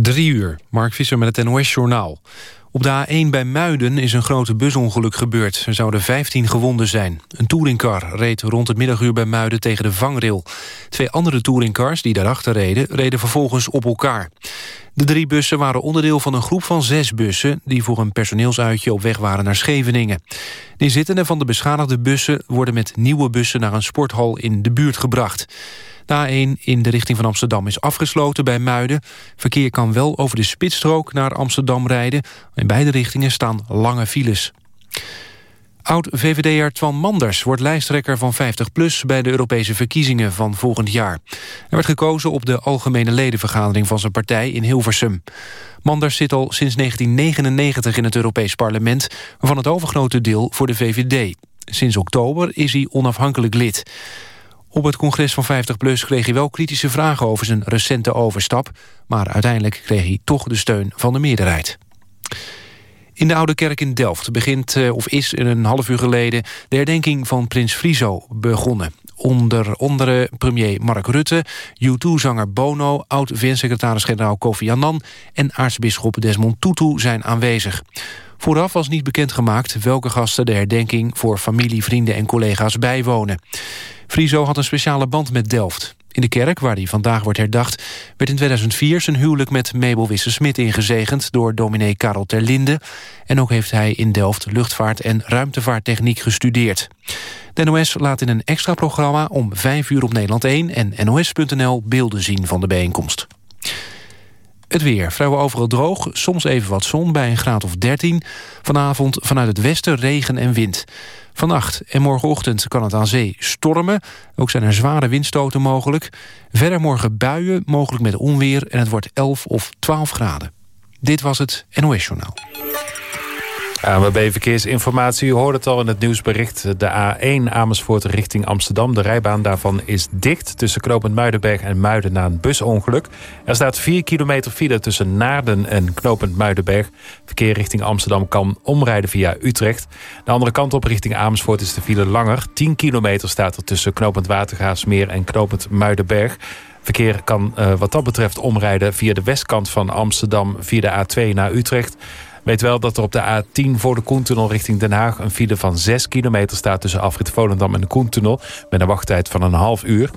Drie uur, Mark Visser met het NOS-journaal. Op de A1 bij Muiden is een grote busongeluk gebeurd. Er zouden 15 gewonden zijn. Een touringcar reed rond het middaguur bij Muiden tegen de vangrail. Twee andere touringcars die daarachter reden... reden vervolgens op elkaar. De drie bussen waren onderdeel van een groep van zes bussen... die voor een personeelsuitje op weg waren naar Scheveningen. De inzittenden van de beschadigde bussen... worden met nieuwe bussen naar een sporthal in de buurt gebracht. De A1 in de richting van Amsterdam is afgesloten bij Muiden. Verkeer kan wel over de spitsstrook naar Amsterdam rijden. In beide richtingen staan lange files. Oud-VVD'er Twan Manders wordt lijsttrekker van 50PLUS... bij de Europese verkiezingen van volgend jaar. Hij werd gekozen op de algemene ledenvergadering van zijn partij in Hilversum. Manders zit al sinds 1999 in het Europees parlement... waarvan het overgrote deel voor de VVD. Sinds oktober is hij onafhankelijk lid. Op het congres van 50PLUS kreeg hij wel kritische vragen over zijn recente overstap... maar uiteindelijk kreeg hij toch de steun van de meerderheid. In de Oude Kerk in Delft begint, eh, of is een half uur geleden... de herdenking van prins Friso begonnen. Onder andere premier Mark Rutte, U2-zanger Bono... oud-VN-secretaris-generaal Kofi Annan... en aartsbisschop Desmond Tutu zijn aanwezig. Vooraf was niet bekendgemaakt welke gasten de herdenking... voor familie, vrienden en collega's bijwonen. Friso had een speciale band met Delft. In de kerk, waar hij vandaag wordt herdacht... werd in 2004 zijn huwelijk met Mabel Wisse-Smit ingezegend... door dominee Karel Terlinde. En ook heeft hij in Delft luchtvaart- en ruimtevaarttechniek gestudeerd. De NOS laat in een extra programma om 5 uur op Nederland 1... en nos.nl beelden zien van de bijeenkomst. Het weer. Vrijwel overal droog. Soms even wat zon bij een graad of 13. Vanavond vanuit het westen regen en wind. Vannacht en morgenochtend kan het aan zee stormen. Ook zijn er zware windstoten mogelijk. Verder morgen buien, mogelijk met onweer... en het wordt 11 of 12 graden. Dit was het NOS Journaal. ANWB Verkeersinformatie, u hoort het al in het nieuwsbericht. De A1 Amersfoort richting Amsterdam. De rijbaan daarvan is dicht tussen Knopend Muidenberg en Muiden na een busongeluk. Er staat 4 kilometer file tussen Naarden en Knopend Muidenberg. Verkeer richting Amsterdam kan omrijden via Utrecht. De andere kant op richting Amersfoort is de file langer. 10 kilometer staat er tussen Knopend Watergaasmeer en Knopend Muidenberg. Verkeer kan uh, wat dat betreft omrijden via de westkant van Amsterdam... via de A2 naar Utrecht... Weet wel dat er op de A10 voor de Koentunnel richting Den Haag... een file van 6 kilometer staat tussen Afrit Volendam en de Koentunnel... met een wachttijd van een half uur.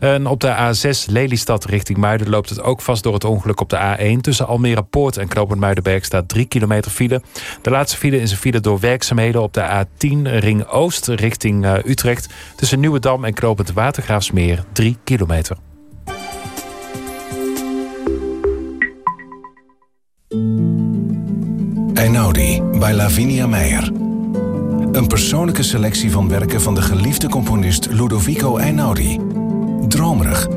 En op de A6 Lelystad richting Muiden loopt het ook vast door het ongeluk op de A1. Tussen Almere Poort en Knopend Muidenberg staat 3 kilometer file. De laatste file is een file door werkzaamheden op de A10 Ring Oost richting uh, Utrecht. Tussen Nieuwedam en Knopend Watergraafsmeer 3 kilometer. Einaudi bij Lavinia Meijer. Een persoonlijke selectie van werken van de geliefde componist Ludovico Einaudi. Dromerig,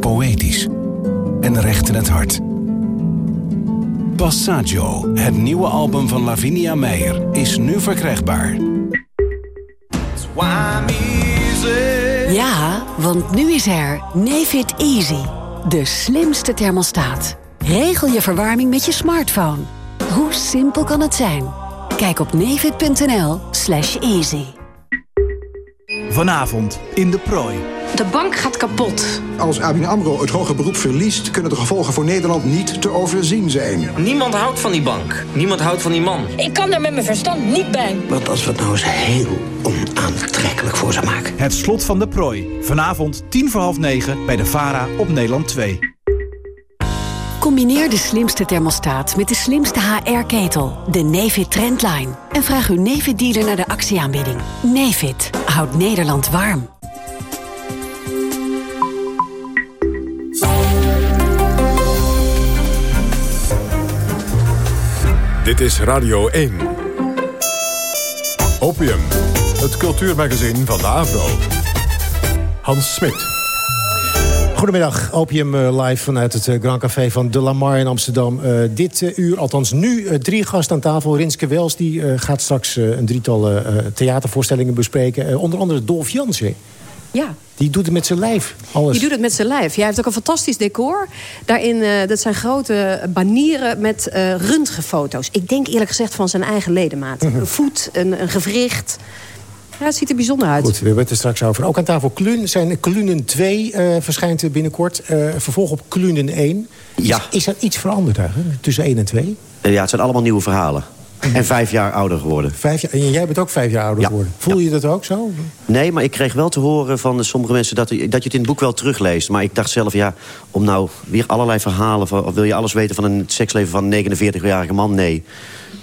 poëtisch en recht in het hart. Passaggio, het nieuwe album van Lavinia Meijer, is nu verkrijgbaar. Ja, want nu is er Nefit Easy, de slimste thermostaat. Regel je verwarming met je smartphone. Hoe simpel kan het zijn? Kijk op nevid.nl slash easy. Vanavond in de prooi. De bank gaat kapot. Als ABN AMRO het hoge beroep verliest... kunnen de gevolgen voor Nederland niet te overzien zijn. Niemand houdt van die bank. Niemand houdt van die man. Ik kan daar met mijn verstand niet bij. Wat als we het nou eens heel onaantrekkelijk voor ze maken? Het slot van de prooi. Vanavond tien voor half negen bij de VARA op Nederland 2. Combineer de slimste thermostaat met de slimste HR-ketel, de Nefit Trendline. En vraag uw Nefit-dealer naar de actieaanbieding. Nefit houdt Nederland warm. Dit is Radio 1. Opium, het cultuurmagazin van de Avro. Hans Smit. Goedemiddag, Opium eh, live vanuit het eh, Grand Café van De Lamar in Amsterdam. Uh, dit uur, althans nu, drie gasten aan tafel. Rinske Wels die, gaat straks een drietal theatervoorstellingen bespreken. onder andere Dolf Jansen. Ja. Die doet het met zijn lijf. Alles. Die doet het met zijn lijf. Hij heeft ook een fantastisch decor. Daarin, dat zijn grote banieren met röntgenfoto's. Ik denk eerlijk gezegd van zijn eigen ledemaat. een voet, een, een gewricht. Ja, het ziet er bijzonder uit. Goed, we hebben het er straks over. Ook aan tafel Kluun. Zijn Klunen 2 uh, verschijnt binnenkort. Uh, vervolg op Klunen 1. Ja. Is, is er iets veranderd eigenlijk tussen 1 en 2? Uh, ja, het zijn allemaal nieuwe verhalen. En vijf jaar ouder geworden. Vijf jaar, en jij bent ook vijf jaar ouder ja. geworden. Voel je dat ook zo? Nee, maar ik kreeg wel te horen van sommige mensen... Dat, dat je het in het boek wel terugleest. Maar ik dacht zelf, ja, om nou weer allerlei verhalen... Van, of wil je alles weten van een seksleven van een 49-jarige man? Nee.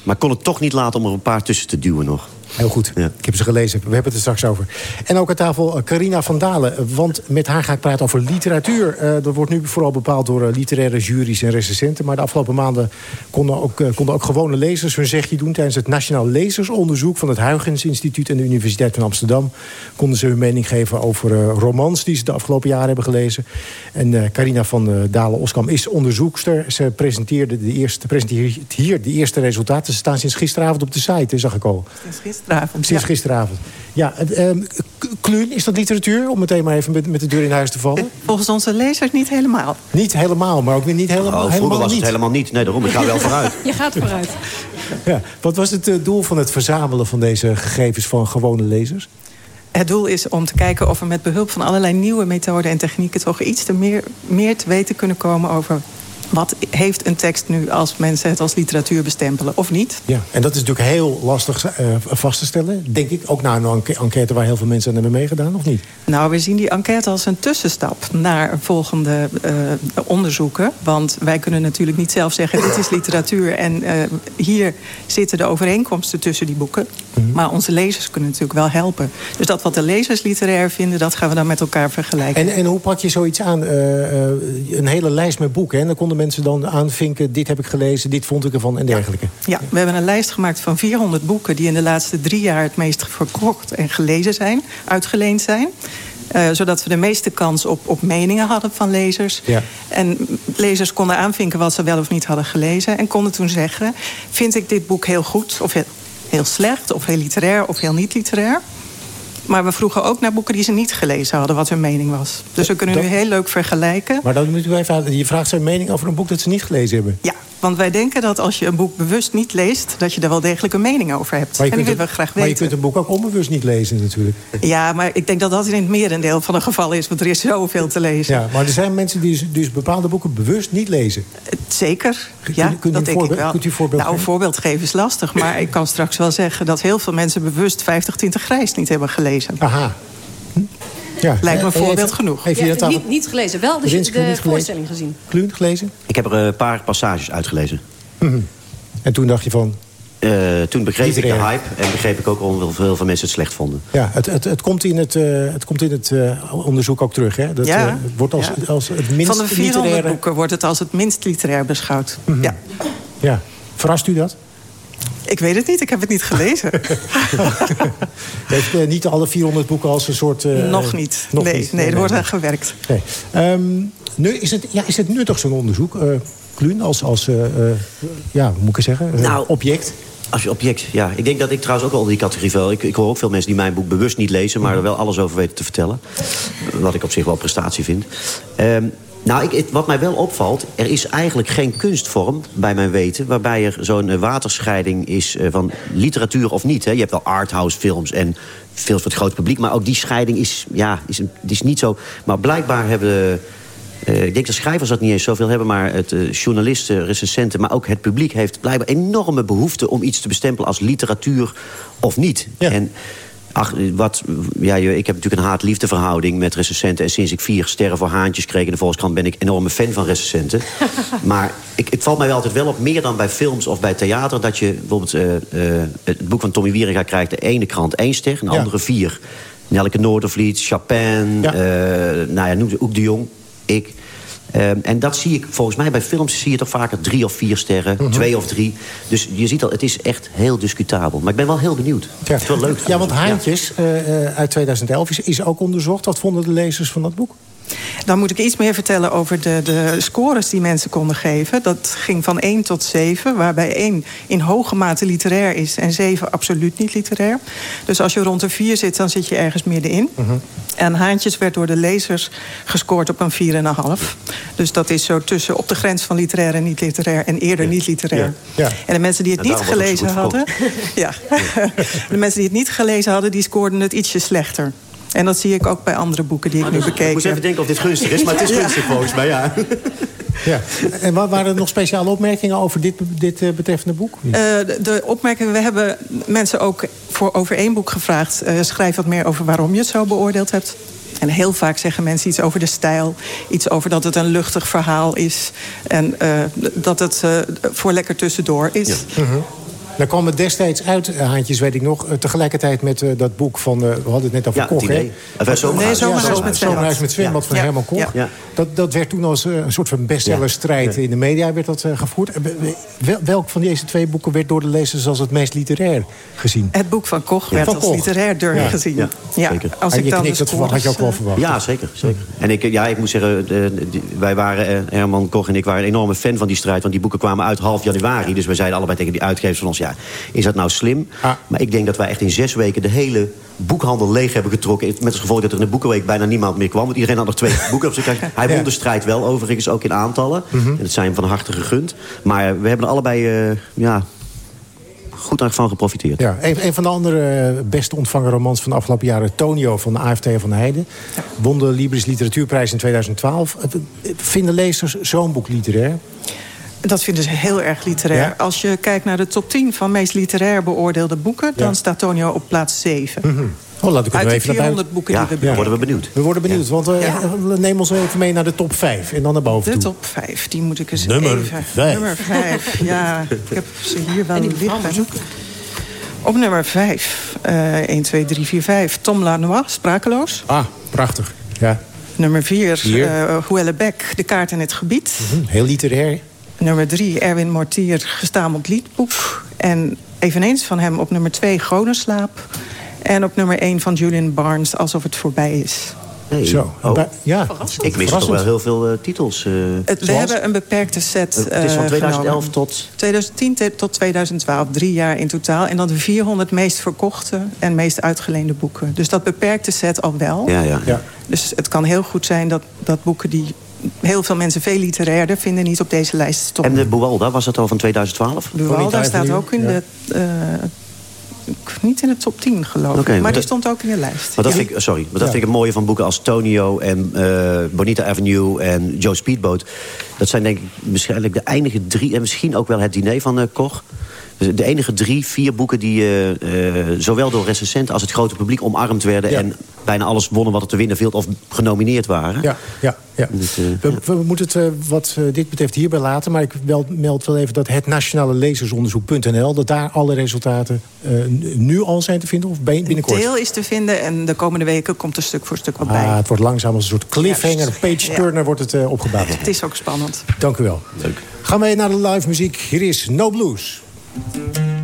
Maar ik kon het toch niet laten om er een paar tussen te duwen nog. Heel goed. Ja. Ik heb ze gelezen. We hebben het er straks over. En ook aan tafel Carina van Dalen. Want met haar ga ik praten over literatuur. Uh, dat wordt nu vooral bepaald door uh, literaire juries en recensenten. Maar de afgelopen maanden konden ook, uh, konden ook gewone lezers hun zegje doen... tijdens het Nationaal Lezersonderzoek van het Huygens Instituut... en de Universiteit van Amsterdam. Konden ze hun mening geven over romans die ze de afgelopen jaren hebben gelezen. En Carina van Dalen-Oskam is onderzoekster. Ze presenteerde, de eerste, presenteert hier de eerste resultaten. Ze staan sinds gisteravond op de site, zag ik al. Sinds gisteravond. Sinds ja. gisteravond. Ja, um, Kluun, is dat literatuur? Om meteen maar even met, met de deur in huis te vallen. Volgens onze lezers niet helemaal. Niet helemaal, maar ook weer niet helemaal, oh, helemaal was niet. het helemaal niet. Nee, daarom, ik ga wel vooruit. Je gaat vooruit. Ja. Wat was het uh, doel van het verzamelen van deze gegevens van gewone lezers? Het doel is om te kijken of we met behulp van allerlei nieuwe methoden en technieken... toch iets te meer, meer te weten kunnen komen over wat heeft een tekst nu als mensen het als literatuur bestempelen of niet? Ja, en dat is natuurlijk heel lastig uh, vast te stellen. Denk ik, ook na een enquête waar heel veel mensen aan hebben meegedaan, of niet? Nou, we zien die enquête als een tussenstap naar volgende uh, onderzoeken. Want wij kunnen natuurlijk niet zelf zeggen, dit is literatuur... en uh, hier zitten de overeenkomsten tussen die boeken. Maar onze lezers kunnen natuurlijk wel helpen. Dus dat wat de lezers literair vinden, dat gaan we dan met elkaar vergelijken. En, en hoe pak je zoiets aan? een hele lijst met boeken, hè? Dan konden mensen dan aanvinken... dit heb ik gelezen, dit vond ik ervan en dergelijke. Ja, we hebben een lijst gemaakt van 400 boeken... die in de laatste drie jaar het meest verkocht en gelezen zijn, uitgeleend zijn. Uh, zodat we de meeste kans op, op meningen hadden van lezers. Ja. En lezers konden aanvinken wat ze wel of niet hadden gelezen. En konden toen zeggen, vind ik dit boek heel goed of heel, slecht... of heel literair of heel niet literair... Maar we vroegen ook naar boeken die ze niet gelezen hadden, wat hun mening was. Dus we kunnen nu heel leuk vergelijken. Maar dan moet u even je vraagt zijn mening over een boek dat ze niet gelezen hebben. Ja, want wij denken dat als je een boek bewust niet leest... dat je er wel degelijk een mening over hebt. En die willen we graag weten. Maar je kunt een boek ook onbewust niet lezen natuurlijk. Ja, maar ik denk dat dat in het merendeel van de gevallen is. Want er is zoveel te lezen. Ja, maar er zijn mensen die dus, dus bepaalde boeken bewust niet lezen. Zeker, ja, dat denk ik wel. Kunt u een voorbeeld nou, een geven? voorbeeld geven is lastig. Maar ik kan straks wel zeggen dat heel veel mensen bewust 50 Tinten Grijs niet hebben gelezen. Aha. Ja. Lijkt me een voorbeeld heeft, genoeg. Heeft Je u dat het niet, niet gelezen, wel de, de voorstelling gezien. Kluun gelezen? Ik heb er een paar passages uitgelezen. Mm -hmm. En toen dacht je van... Uh, toen begreep ik de hype en begreep ik ook waarom veel van mensen het slecht vonden. Ja, het, het, het komt in het, uh, het, komt in het uh, onderzoek ook terug. Hè? Dat Ja. uh, wordt als, Ja. als het minst Van de 400 literaire... boeken wordt het als het minst literair beschouwd. Ja. Ja. Verrast u dat? Ik weet het niet, ik heb het niet gelezen. Heeft uh, niet alle 400 boeken als een soort... uh, nog niet. Nog nee, niet. nee, er wordt aan gewerkt. Nee. Um, nu, is, het, ja, is het nuttig zo'n onderzoek, uh, Kluun, als, als uh, ja, hoe moet ik het zeggen, Nou, object? Als je object, ja. Ik denk dat ik trouwens ook wel in die categorie val. Ik, ik hoor ook veel mensen die mijn boek bewust niet lezen... maar er wel alles over weten te vertellen. Wat ik op zich wel prestatie vind. Um, nou, ik, wat mij wel opvalt, er is eigenlijk geen kunstvorm, bij mijn weten... waarbij er zo'n uh, waterscheiding is uh, van literatuur of niet. Hè. Je hebt wel arthouse films en films voor het grote publiek... maar ook die scheiding is, ja, is, is niet zo... Maar blijkbaar hebben... Uh, ik denk dat schrijvers dat niet eens zoveel hebben... maar het, journalisten, recensenten, maar ook het publiek... heeft blijkbaar enorme behoefte om iets te bestempelen als literatuur of niet. Ja. En, Ach, wat, ja, ik heb natuurlijk een haat-liefde verhouding met recensenten. En sinds ik vier sterren voor haantjes kreeg in de Volkskrant... ben ik enorme fan van recensenten. maar ik, het valt mij wel altijd wel op, meer dan bij films of bij theater... dat je bijvoorbeeld uh, uh, het boek van Tommy Wieringa krijgt... de ene krant één ster, de andere vier. Nelke Noordervliet, Chapin, ja. uh, nou ja, noem ze, Oek de Jong, ik... Um, en dat zie ik volgens mij bij films zie je toch vaker drie of vier sterren, Mhm. mm -hmm. twee of drie. Dus je ziet al, het is echt heel discutabel. Maar ik ben wel heel benieuwd. Ja. Het is wel leuk. Ja, want Haantjes ja. uh, uit 2011 is, is ook onderzocht. Wat vonden de lezers van dat boek? Dan moet ik iets meer vertellen over de, de scores die mensen konden geven. Dat ging van 1 tot 7, waarbij 1 in hoge mate literair is en 7 absoluut niet literair. Dus als je rond de 4 zit, dan zit je ergens middenin. En Haantjes werd door de lezers gescoord op een 4,5. Dus dat is zo tussen op de grens van literair en niet literair en eerder niet literair. Ja. En de mensen die het niet het gelezen hadden, ja. de mensen die het niet gelezen hadden, die scoorden het ietsje slechter. En dat zie ik ook bij andere boeken die ik nu Ik bekeken moest even denken of dit gunstig is, maar het is Ja. gunstig volgens mij, ja. Ja. En wa- waren er nog speciale opmerkingen over dit, dit eh, betreffende boek? Eh, de, de opmerkingen, we hebben mensen ook voor over één boek gevraagd. eh, schrijf wat meer over waarom je het zo beoordeeld hebt. En heel vaak zeggen mensen iets over de stijl. Iets over dat het een luchtig verhaal is. En eh, dat het eh, voor lekker tussendoor is. Mhm. Daar kwam het destijds uit, eh, Haantjes, weet ik nog. eh, tegelijkertijd met eh, dat boek van... eh, we hadden het net over Ja, Koch, hè? Zomerhuis. Nee, Zomerhuis met zwembad. Zomerhuis met zwembad Ja. van Ja. Herman Koch. Ja. Dat, dat werd toen als een soort van bestsellerstrijd in de media werd dat, gevoerd. Wel- Welk van deze twee boeken werd door de lezers als het meest literair gezien? Het boek van Koch werd Van als Koch. literair deur Ja. gezien. Ja, Ja, zeker. als ik je dan knikt, de dat verwacht- had je ook wel verwacht. Ja, zeker. zeker. En ik, ja, ik moet zeggen, wij waren, Herman Koch en ik waren een enorme fan van die strijd. Want die boeken kwamen uit half januari. Dus wij zeiden allebei tegen die uitgevers van ons... ja, is dat nou slim? Ah. Maar ik denk dat wij echt in zes weken de hele boekhandel leeg hebben getrokken. Met als gevolg dat er in de boekenweek bijna niemand meer kwam. Want iedereen had nog twee boeken op zich. Hij won Ja. Mhm. de strijd wel, overigens ook in aantallen. En dat zijn van harte gegund. Maar we hebben er allebei eh, ja, goed van geprofiteerd. Ja, een, een van de andere eh, best ontvangen romans van de afgelopen jaren... Tonio van de AFT van Heijden. Won de Libris Literatuurprijs in 2012. Eh, Vinden lezers zo'n boek literair? Dat vinden ze heel erg literair. Ja? Als je kijkt naar de top 10 van meest literair beoordeelde boeken... dan Ja. staat Tonio op plaats 7. Oh, laat ik Uit de even naar 400 boeken Ja, die we dan bekeken. worden we benieuwd. We worden benieuwd, want eh, neem ons even mee naar de top 5 en dan naar boven De toe. top 5, die moet ik eens Nummer even... vijf. Nummer 5, ja. Ik heb ze hier wel liggen. Op nummer 5, eh 1, 2, 3, 4, 5. Tom Lanois, Sprakeloos. Ah, prachtig. Ja, Nummer 4, Vier. uh, Beck, De kaart en het gebied. hm, heel literair. Nummer 3, Erwin Mortier, Gestameld liedboek. En eveneens van hem op nummer 2, Goneslaap. En op nummer 1 van Julian Barnes, Alsof het voorbij is. Hey. Zo, Oh. ja. Ik mis toch wel heel veel eh, titels. eh. Het, we Zoals? hebben een beperkte set Het is van eh, 2011 genomen. tot... 2010 te- tot 2012, drie jaar in totaal. En dan de 400 meest verkochte en meest uitgeleende boeken. Dus dat beperkte set al wel. Ja, ja. Ja. Dus het kan heel goed zijn dat, dat boeken die heel veel mensen veel literairder vinden... niet op deze lijst. En de Buwalda, was dat al van 2012? Buwalda staat ook in Ja. de... eh, niet in de top 10, geloof ik. Maar maar die stond ook in de lijst. Maar dat, Ja. vind ik, sorry, maar dat Ja. vind ik het mooie van boeken als Tonio en eh, Bonita Avenue en Joe Speedboat. Dat zijn denk ik waarschijnlijk de enige drie, en misschien ook wel het diner van eh, Koch. De enige drie, vier boeken die eh, eh, zowel door recensenten als het grote publiek omarmd werden. Ja. En bijna alles wonnen wat er te winnen viel of genomineerd waren. Ja, ja, ja. Dus, eh, We, we moeten het wat dit betreft hierbij laten. Maar ik wel, meld wel even dat het nationale lezersonderzoek.nl... dat daar alle resultaten eh, nu al zijn te vinden of ben- Een binnenkort? deel is te vinden en de komende weken komt er stuk voor stuk wat bij. Ah, het wordt langzaam als een soort cliffhanger, page-turner Ja. wordt het opgebouwd. Het is ook spannend. Dank u wel. Leuk. Gaan wij naar de live muziek. Hier is No Blues. Música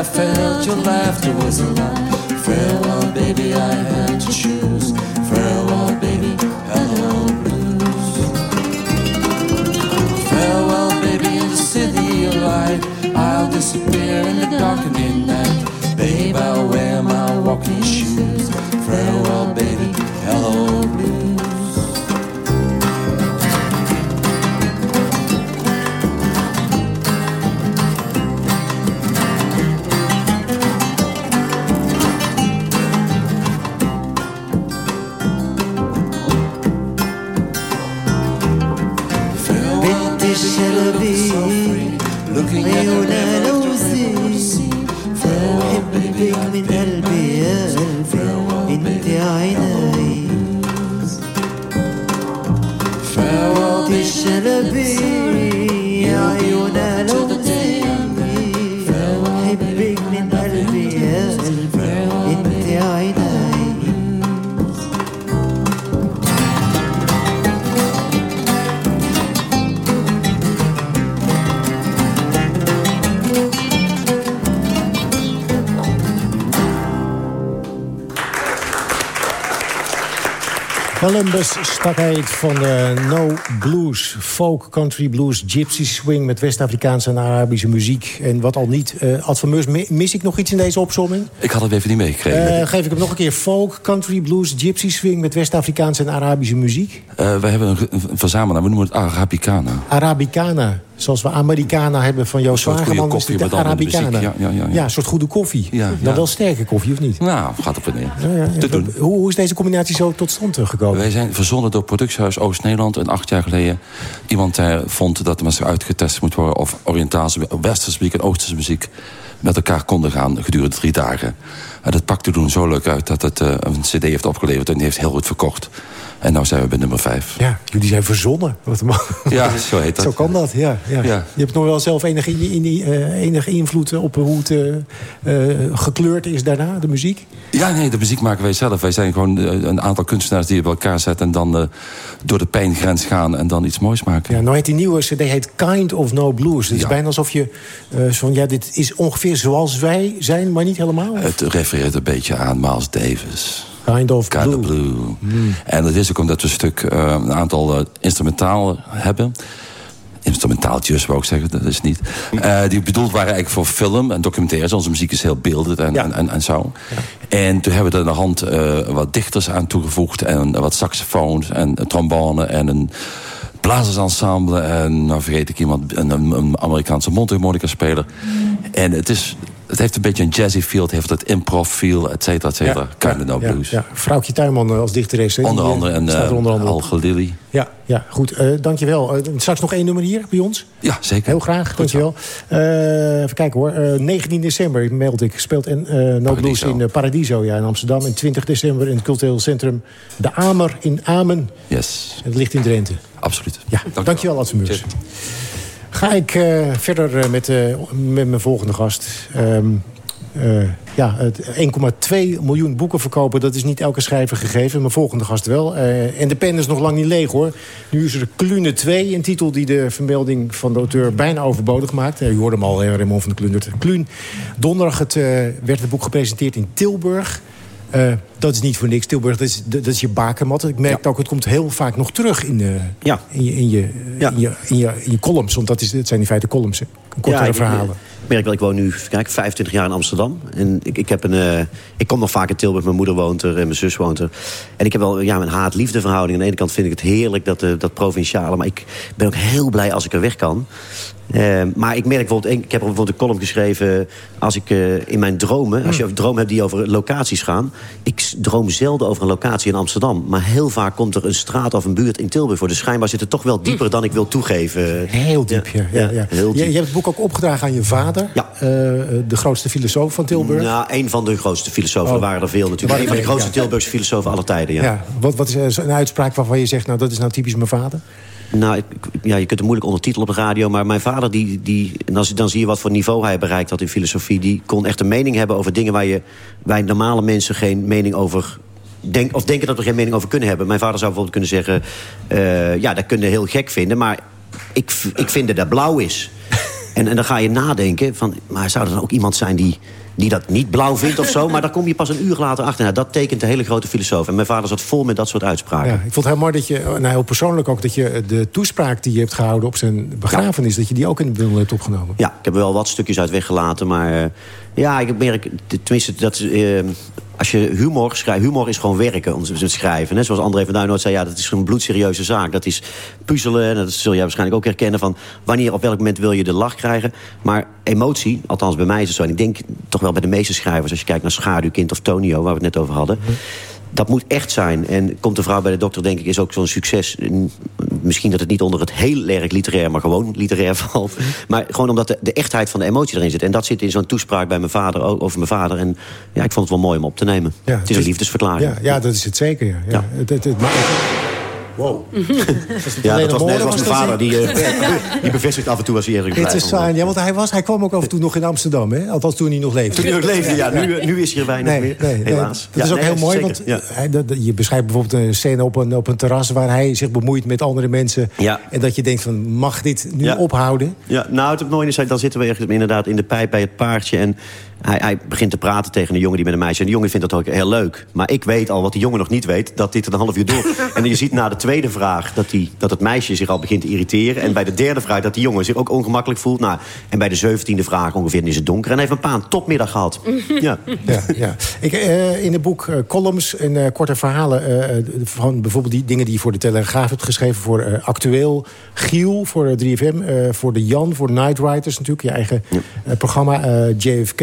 I felt your laughter was a lie. Farewell, baby, I had to choose. Farewell, baby, hello blues. Farewell, baby, in the city of light. I'll disappear in the darkening Stak hij van de No Blues, folk, country blues, gypsy swing... met West-Afrikaanse en Arabische muziek. En wat al niet. eh Ad van Meurs, mi- mis ik nog iets in deze opzomming? Ik had het even niet meegekregen. Eh, geef ik hem nog een keer. Folk, country blues, gypsy swing... met West-Afrikaanse en Arabische muziek. Eh, we hebben een, een verzamelaar, we noemen het Arabicana. Arabicana. Zoals we Americana hebben van Joost Een soort goede Wageman. is koffie, dit. Arabicana. Ja, ja, ja, ja. een soort goede koffie. Dan wel sterke koffie, of niet? Nou, gaat op en neer. Te doen. Hoe, hoe is deze combinatie zo tot stand gekomen? Wij zijn verzonnen door Productiehuis Oost-Nederland. En acht jaar geleden iemand eh, vond dat er eens uitgetest moet worden... of Oriëntaalse, Westerse muziek en Oosterse muziek met elkaar konden gaan gedurende drie dagen. En dat pakte toen zo leuk uit dat het eh, een cd heeft opgeleverd... en die heeft heel goed verkocht. En nu zijn we bij nummer vijf. Ja, jullie zijn verzonnen. Wat een- Ja, zo heet dat. Zo kan dat, ja. ja. Ja. Je hebt nog wel zelf enige, in, in, eh, enige invloed op hoe het eh, eh, gekleurd is daarna, de muziek? Ja, nee, de muziek maken wij zelf. Wij zijn gewoon een aantal kunstenaars die je bij elkaar zetten... en dan door de pijngrens gaan en dan iets moois maken. Ja, nou heet die nieuwe cd heet Kind of No Blues. Het is bijna alsof je zo van, ja, dit is ongeveer zoals wij zijn, maar niet helemaal. Het refereert een beetje aan Miles Davis. Kind of Kind Blue. of Blue. En dat is ook omdat we een stuk, eh, een aantal eh, instrumentaal hebben. Instrumentaaltjes, wou ik zeggen, dat is niet. Eh, die bedoeld waren eigenlijk voor film en documentaires. Onze muziek is heel beeldend en, en, en, en zo. En toen hebben we er aan de hand wat dichters aan toegevoegd... en wat saxofoons en trombone en een blazersensemble... en nou vergeet ik iemand, een, een, een Amerikaanse mondharmonica-speler. En het is... Het heeft een beetje een jazzy feel, het heeft dat improv feel, et cetera, et cetera. No ja, blues. ja. Vrouwtje Tuinman eh, als dichteres. hè, Onder die, eh, andere en er onder andere uh, op. Al. Ja, ja, goed. eh dankjewel. Uh, straks nog één nummer hier bij ons. Ja, zeker. Heel graag, dankjewel. Uh, even kijken hoor. Uh, 19 december, meld ik, speelt en, uh, No Blues in uh, Paradiso ja, in Amsterdam. En 20 december in het cultureel centrum De Amer in Amen. Yes. Het ligt in Drenthe. Absoluut. Ja, dankjewel, dankjewel Adsemeurs. Ga ik uh, verder uh, met, uh, met mijn volgende gast. Uh, ja, 1,2 miljoen boeken verkopen, dat is niet elke schrijver gegeven. Mijn volgende gast wel. En de pen is nog lang niet leeg, hoor. Nu is er Klune 2, een titel die de vermelding van de auteur bijna overbodig maakt. U hoorde hem al, Raymond van de Klundert. Kluun, donderdag werd het boek gepresenteerd in Tilburg. Uh, dat is niet voor niks. Tilburg, dat is, dat is je bakermat. Ik merk ja. ook, het komt heel vaak nog terug in, de, ja. in, je, in, je, ja. in, je, in, je, in je columns. Want dat, is, dat zijn in feite columns, kortere ja, verhalen. Ik merk wel, ik woon nu kijk, 25 jaar in Amsterdam. En ik, ik, heb een, uh, ik kom nog vaak in Tilburg. Mijn moeder woont er en mijn zus woont er. En ik heb wel ja, een haat-liefde verhouding. Aan de ene kant vind ik het heerlijk, dat, uh, dat provinciale. Maar ik ben ook heel blij als ik er weg kan. Eh, maar ik merk bijvoorbeeld, ik heb bijvoorbeeld een column geschreven... als ik eh, in mijn dromen, als je een droom hebt die over locaties gaan... ik droom zelden over een locatie in Amsterdam. Maar heel vaak komt er een straat of een buurt in Tilburg voor. Dus schijnbaar zit het toch wel dieper dan ik wil toegeven. Heel diep, ja. ja, ja. heel Je, diep. je hebt het boek ook opgedragen aan je vader. Ja. Eh, de grootste filosoof van Tilburg. Nou, een van de grootste filosofen. Oh. Er waren er veel natuurlijk. Een van de grootste. Tilburgse filosofen aller tijden, ja. Ja. Wat, wat is een uitspraak waarvan je zegt... nou, dat is nou typisch mijn vader? Nou, ik- ja, je kunt het moeilijk ondertitelen op de radio... maar mijn vader, die, die, en dan, dan zie je wat voor niveau hij bereikt had in filosofie... die kon echt een mening hebben over dingen... waar je, wij normale mensen geen mening over... Denk, of denken dat we geen mening over kunnen hebben. Mijn vader zou bijvoorbeeld kunnen zeggen... eh, ja, dat kun je heel gek vinden, maar ik, ik vind dat dat blauw is. En, en dan ga je nadenken van... maar zou er dan ook iemand zijn die, die dat niet blauw vindt of zo? Maar daar kom je pas een uur later achter. Nou, dat tekent een hele grote filosoof. En mijn vader zat vol met dat soort uitspraken. Ja, ik vond het heel mooi dat je, nou heel persoonlijk ook... dat je de toespraak die je hebt gehouden op zijn begrafenis... dat je die ook in de bundel hebt opgenomen. Ja, ik heb er wel wat stukjes uit weggelaten. Maar eh, ja, ik merk, tenminste, dat, eh, als je humor schrijft... Humor is gewoon werken, om te schrijven. Hè? Zoals André van Duinoord zei, ja, dat is een bloedserieuze zaak. Dat is puzzelen, en dat zul jij waarschijnlijk ook herkennen... van wanneer, op welk moment wil je de lach krijgen. Maar emotie, althans bij mij is het zo... en ik denk toch wel bij de meeste schrijvers... als je kijkt naar Schaduwkind of Tonio, waar we het net over hadden... Dat moet echt zijn. En komt de vrouw bij de dokter, denk ik, is ook zo'n succes. En Misschien dat het niet onder het heel erg literair, maar gewoon literair valt. Maar gewoon omdat de, de echtheid van de emotie erin zit. En dat zit in zo'n toespraak bij mijn vader, over mijn vader. En ja, ik vond het wel mooi om op te nemen. Ja, het is een liefdesverklaring. Ja, ja, dat is het zeker. Ja. Ja. Het, het, het- maar- Wow. Ja, dat was, nee, dat was mijn vader. Die, eh, die bevestigt af en toe als hij ergens It's a blijft. sign. Ja, want hij, was, hij kwam ook af en toe nog in Amsterdam, hè? Althans, toen hij nog leefde. Toen hij nog leefde, ja. Nu, nu is hij er weinig Nee, meer, nee, helaas. Dat is ook nee, heel mooi, zeker. want Ja. hij, dat, je beschrijft bijvoorbeeld een scène op een, op een terras... waar hij zich bemoeit met andere mensen. Ja. En dat je denkt van, mag dit nu Ja. ophouden? Ja, nou, het mooie is, dan zitten we ergens inderdaad in de pijp bij het paardje... en hij, hij begint te praten tegen een jongen die met een meisje... en die jongen vindt dat ook heel leuk. Maar ik weet al wat die jongen nog niet weet, dat dit een half uur door... en je ziet na de tweede vraag dat, die, dat het meisje zich al begint te irriteren... en bij de derde vraag dat die jongen zich ook ongemakkelijk voelt. Nou, en bij de zeventiende vraag ongeveer is het donker... en hij heeft een paar een topmiddag gehad. Ja. Ja, ja. Ik, eh, in het boek eh, columns en eh, korte verhalen... van bijvoorbeeld die dingen die je voor de Telegraaf hebt geschreven... voor eh, Actueel, Giel voor eh, 3FM, eh, voor de Jan, voor Night Riders natuurlijk... je eigen programma, eh, JFK,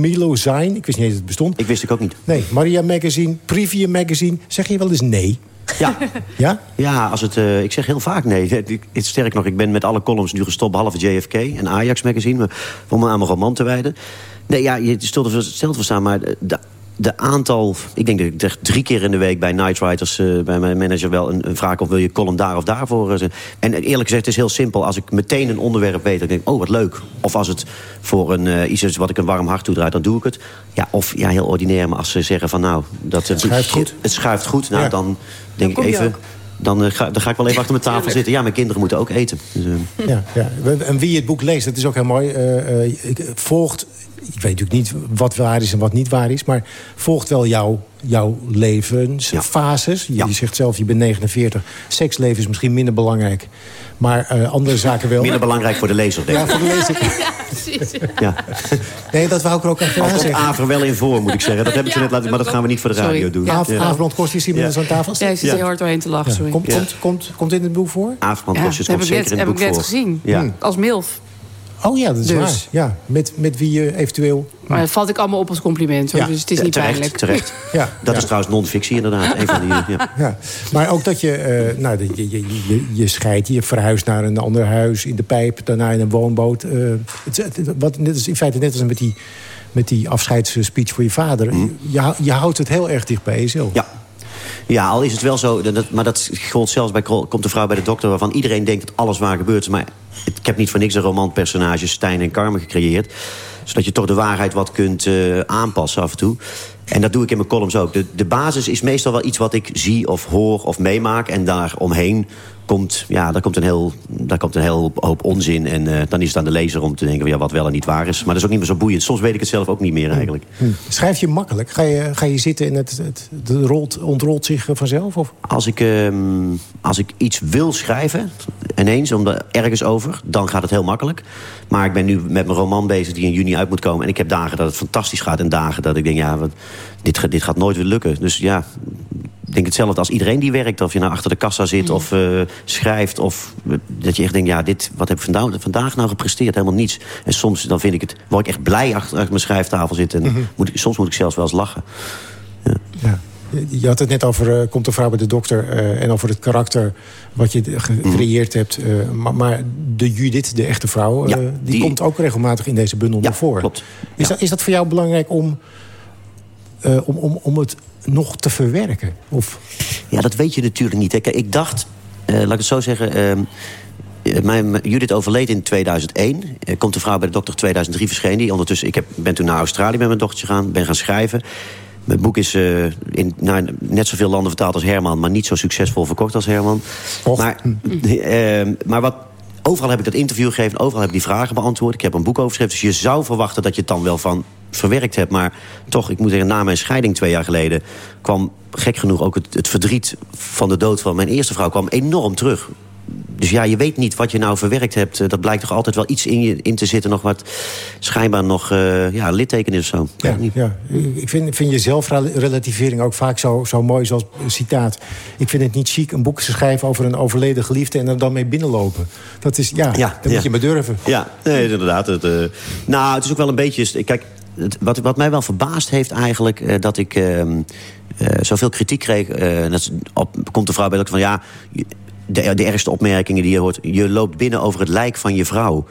Milo Zijn. Ik wist niet eens dat het bestond. Ik wist ik ook niet. Nee, Maria Magazine, Privia Magazine. Zeg je wel eens nee? Ja. Ja? Ja, als het, eh, ik zeg heel vaak nee. Het- het- Sterk nog, ik ben met alle columns nu gestopt... behalve JFK en Ajax Magazine... om me aan mijn roman te wijden. Nee, ja, je stelt er stelt voor staan, maar de, de aantal... Ik denk dat ik echt drie keer in de week bij Night Riders... eh, bij mijn manager wel een, een vraag of wil je column daar of daarvoor... eh, en eerlijk gezegd, het is heel simpel. Als ik meteen een onderwerp weet, dan denk ik... oh, wat leuk. Of als het voor een, eh, iets is wat ik een warm hart toedraai, dan doe ik het. Ja, of ja, heel ordinair, maar als ze zeggen van... nou, dat, het schuift goed. Het schuift goed, nou, Ja. dan denk ik even... Dan, eh, ga, dan ga ik wel even achter mijn tafel zitten. Ja, mijn kinderen moeten ook eten. Dus, eh, Ja, ja. En wie het boek leest, dat is ook heel mooi. eh, eh, ik- volgt, ik weet natuurlijk niet wat waar is en wat niet waar is... maar volgt wel jouw, jouw levensfases. Je, Ja. je zegt zelf, je bent 49. Seksleven is misschien minder belangrijk. Maar eh, andere zaken wel. minder belangrijk voor de lezer, denk Ja, ik. voor de lezer. Ja. Nee, dat wou ik er ook Al komt zeggen. Aaf er wel in voor, moet ik zeggen. Dat hebben ze net laten maar dat gaan we niet voor de radio Sorry. doen. Ja. Aafbrand Kostjes, die met Ja. ons aan tafel Ja, ik zit Ja. heel hard doorheen te lachen, sorry. Komt, Ja. komt, komt, komt dit in het boek voor? Ja, Kostjes dat komt heb ik zeker net, in het heb ik boek net voor. gezien. Ja. Als MILF. Oh ja, dat is Dus. waar. Ja, met, met wie je eventueel... Maar dat valt ik allemaal op als compliment, hoor, Ja. dus het is Ja, niet terecht, pijnlijk. terecht. Ja, Dat ja. is trouwens non-fictie inderdaad. Een van die, ja. Ja, maar ook dat je, eh, nou, dat je, je, je, je scheidt, je verhuist naar een ander huis in de pijp, daarna in een woonboot. eh, het, is- het- wat, net als, in feite net als met die, met die afscheidsspeech voor je vader. Je, hou- je houdt het heel erg dicht bij jezelf. Ja. Ja, al is het wel zo, dat, maar dat gold zelfs bij komt de vrouw bij de dokter... waarvan iedereen denkt dat alles waar gebeurt. Maar ik heb niet voor niks een romanpersonage Stijn en Carmen gecreëerd. Zodat je toch de waarheid wat kunt eh, aanpassen af en toe. En dat doe ik in mijn columns ook. De, de basis is meestal wel iets wat ik zie of hoor of meemaak. En daar omheen komt, ja, daar komt een heel, daar komt een heel hoop onzin. En eh, dan is het aan de lezer om te denken ja, wat wel en niet waar is. Maar dat is ook niet meer zo boeiend. Soms weet ik het zelf ook niet meer eigenlijk. Hm. Schrijf je makkelijk? Ga je, ga je zitten en het, het, het rolt, ontrolt zich vanzelf? Of? Als ik, ehm, als ik iets wil schrijven, ineens, om er ergens over... dan gaat het heel makkelijk. Maar ik ben nu met mijn roman bezig die in juni uit moet komen... en ik heb dagen dat het fantastisch gaat en dagen dat ik denk... ja, wat, dit, dit gaat nooit weer lukken. Dus ja, denk hetzelfde als iedereen die werkt. Of je nou achter de kassa zit of eh, schrijft. Of eh, dat je echt denkt, ja, dit, wat heb ik vandaag, vandaag nou gepresteerd? Helemaal niets. En soms dan vind ik het, word ik echt blij achter, achter mijn schrijftafel zitten. En moet ik, soms moet ik zelfs wel eens lachen. Je had het net over, eh, komt de vrouw bij de dokter... en over het karakter wat je gecreëerd hebt. maar, maar de Judith, de echte vrouw... Ja, die, die- komt ook regelmatig in deze bundel naar voren. klopt. Is, dat, is dat voor jou belangrijk om, om, om, om het nog te verwerken? Of... Ja, dat weet je natuurlijk niet. Hè. Ik dacht, eh, laat ik het zo zeggen... ehm, eh, mijn, Judith overleed in 2001. Eh, komt de vrouw bij de dokter 2003 verscheen die. Ondertussen, ik heb, ben toen naar Australië met mijn dochtertje gegaan. Ben gaan schrijven. Mijn boek is eh, in nou, net zoveel landen vertaald als Herman... maar niet zo succesvol verkocht als Herman. Maar, ehm, maar wat, overal heb ik dat interview gegeven... overal heb ik die vragen beantwoord. Ik heb een boek over geschreven. Dus je zou verwachten dat je het dan wel van verwerkt hebt. Maar toch, ik moet zeggen, na mijn scheiding twee jaar geleden... kwam gek genoeg ook het, het verdriet van de dood van mijn eerste vrouw... kwam enorm terug. Dus ja, je weet niet wat je nou verwerkt hebt. Eh, Dat blijkt toch altijd wel iets in je in te zitten... nog wat schijnbaar nog eh, ja, litteken is of zo. Ja, ja. Ik vind, vind je zelfrelativering ook vaak zo, zo mooi zoals een citaat. Ik vind het niet chic een boek te schrijven over een overleden geliefde... en er dan mee binnenlopen. Dat is, ja, Ja, dat ja. moet je maar durven. Ja, nee, inderdaad. Het, eh, nou, het is ook wel een beetje... Kijk, het, wat, wat mij wel verbaasd heeft eigenlijk... dat ik ehm, eh, zoveel kritiek kreeg... dat op, komt de vrouw bij dokter van... ja, de, de ergste opmerkingen die je hoort... je loopt binnen over het lijk van je vrouw.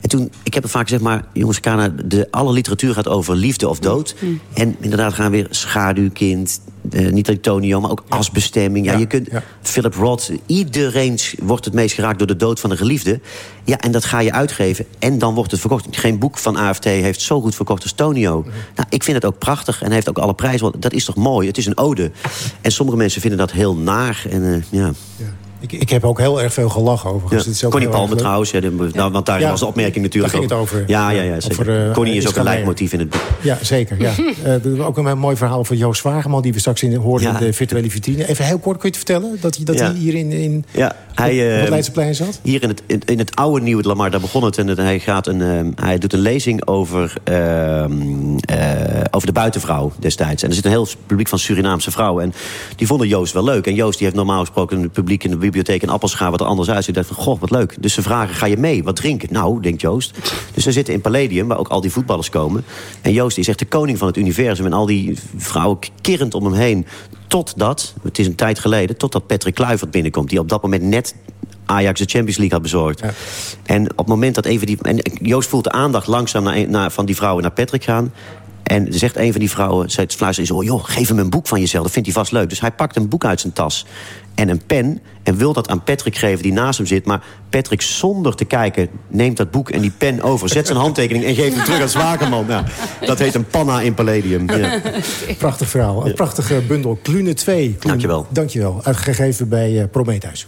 En toen, ik heb het vaak gezegd, maar jongens, Kana, de, alle literatuur gaat over liefde of dood. En inderdaad gaan we weer schaduwkind, eh, niet alleen Tonio, maar ook asbestemming. Ja, je kunt, Philip Roth, iedereen wordt het meest geraakt door de dood van een geliefde. Ja, en dat ga je uitgeven en dan wordt het verkocht. Geen boek van AFT heeft zo goed verkocht als Tonio. Nou, ik vind het ook prachtig en heeft ook alle prijzen. want Dat is toch mooi, het is een ode. En sommige mensen vinden dat heel naar. En, eh, ja. Ik, ik heb ook heel erg veel gelachen over. Ja. Connie Palme trouwens, ja, de- nou, want daar Ja, was de opmerking natuurlijk daar ging ook. het over. Ja, ja, ja. zeker. Over, eh, Connie is ook een leidmotief in het boek. Ja, zeker. Ja. Eh, is ook een mooi verhaal over Joost Zwageman... die we straks in, hoorden in de virtuele vitrine. Even heel kort, kun je het vertellen? Dat hij, dat hij hier in, in Ja, hij, op het eh, Leidseplein zat? Hier in het, in, in het oude Nieuwe Lamar, daar begon het. En het- hij, gaat een, eh, hij doet een lezing over, ehm, eh, over de buitenvrouw destijds. En er zit een heel publiek van Surinaamse vrouwen. En die vonden Joost wel leuk. En Joost die heeft normaal gesproken het publiek in de bibliotheek... in Appelscha wat er anders uitziet. Dacht van, goh, wat leuk. Dus ze vragen, ga je mee? Wat drinken? Nou, denkt Joost. Dus ze zitten in Palladium, waar ook al die voetballers komen. En Joost is echt de koning van het universum. En al die vrouwen kerend om hem heen. Totdat, het is een tijd geleden... totdat Patrick Kluivert binnenkomt. Die op dat moment net Ajax de Champions League had bezorgd. En op het moment dat even die... En Joost voelt de aandacht langzaam naar, naar, van die vrouwen naar Patrick gaan. En zegt een van die vrouwen, zij fluistert zo... joh, geef hem een boek van jezelf, dat vindt hij vast leuk. Dus hij pakt een boek uit zijn tas en een pen... en wil dat aan Patrick geven die naast hem zit. Maar Patrick, zonder te kijken, neemt dat boek en die pen over... zet zijn handtekening en geeft hem terug aan Zwageman. Nou, dat heet een panna in Palladium. Ja. Prachtig verhaal. Een prachtige bundel. Klune 2. Kloen, Dankjewel. Dankjewel. Uitgegeven bij eh, Prometheus.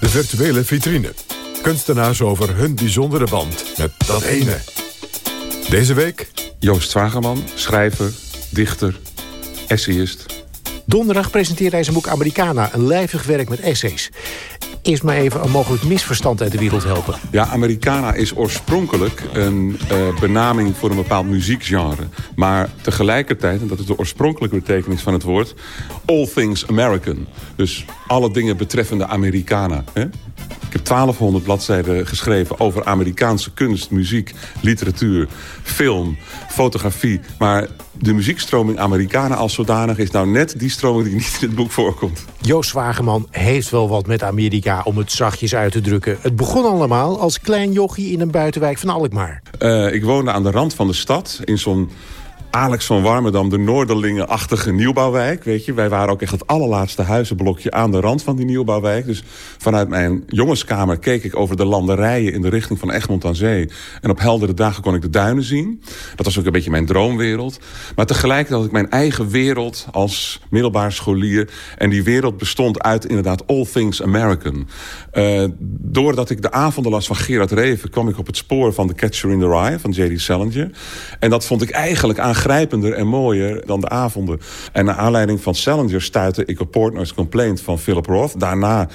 De virtuele vitrine. Kunstenaars over hun bijzondere band met dat ene. Deze week... Joost Zwageman, schrijver, dichter, essayist. Donderdag presenteert hij zijn boek Americana. Een lijvig werk met essays. Eerst maar even een mogelijk misverstand uit de wereld helpen. Ja, Americana is oorspronkelijk een eh, benaming voor een bepaald muziekgenre. Maar tegelijkertijd, en dat is de oorspronkelijke betekenis van het woord... all things American. Dus alle dingen betreffende Americana. Hè? Ik heb 1200 bladzijden geschreven over Amerikaanse kunst, muziek, literatuur, film, fotografie. Maar de muziekstroming Americana als zodanig is nou net die stroming die niet in het boek voorkomt. Joost Zwageman heeft wel wat met Amerika om het zachtjes uit te drukken. Het begon allemaal als klein jochie in een buitenwijk van Alkmaar. Eh, ik woonde aan de rand van de stad in zo'n Alex van Warmerdam, de Noorderlingen-achtige nieuwbouwwijk. Weet je, wij waren ook echt het allerlaatste huizenblokje aan de rand van die nieuwbouwwijk. Dus vanuit mijn jongenskamer keek ik over de landerijen in de richting van Egmond aan Zee. En op heldere dagen kon ik de duinen zien. Dat was ook een beetje mijn droomwereld. Maar tegelijkertijd had ik mijn eigen wereld als middelbaar scholier. En die wereld bestond uit inderdaad all things American. Eh, doordat ik de avonden las van Gerard Reven... kwam ik op het spoor van The Catcher in the Rye van J.D. Salinger. En dat vond ik eigenlijk aangrijpender en mooier dan de avonden. En naar aanleiding van Salinger stuitte ik op Portnoy's Complaint van Philip Roth. Daarna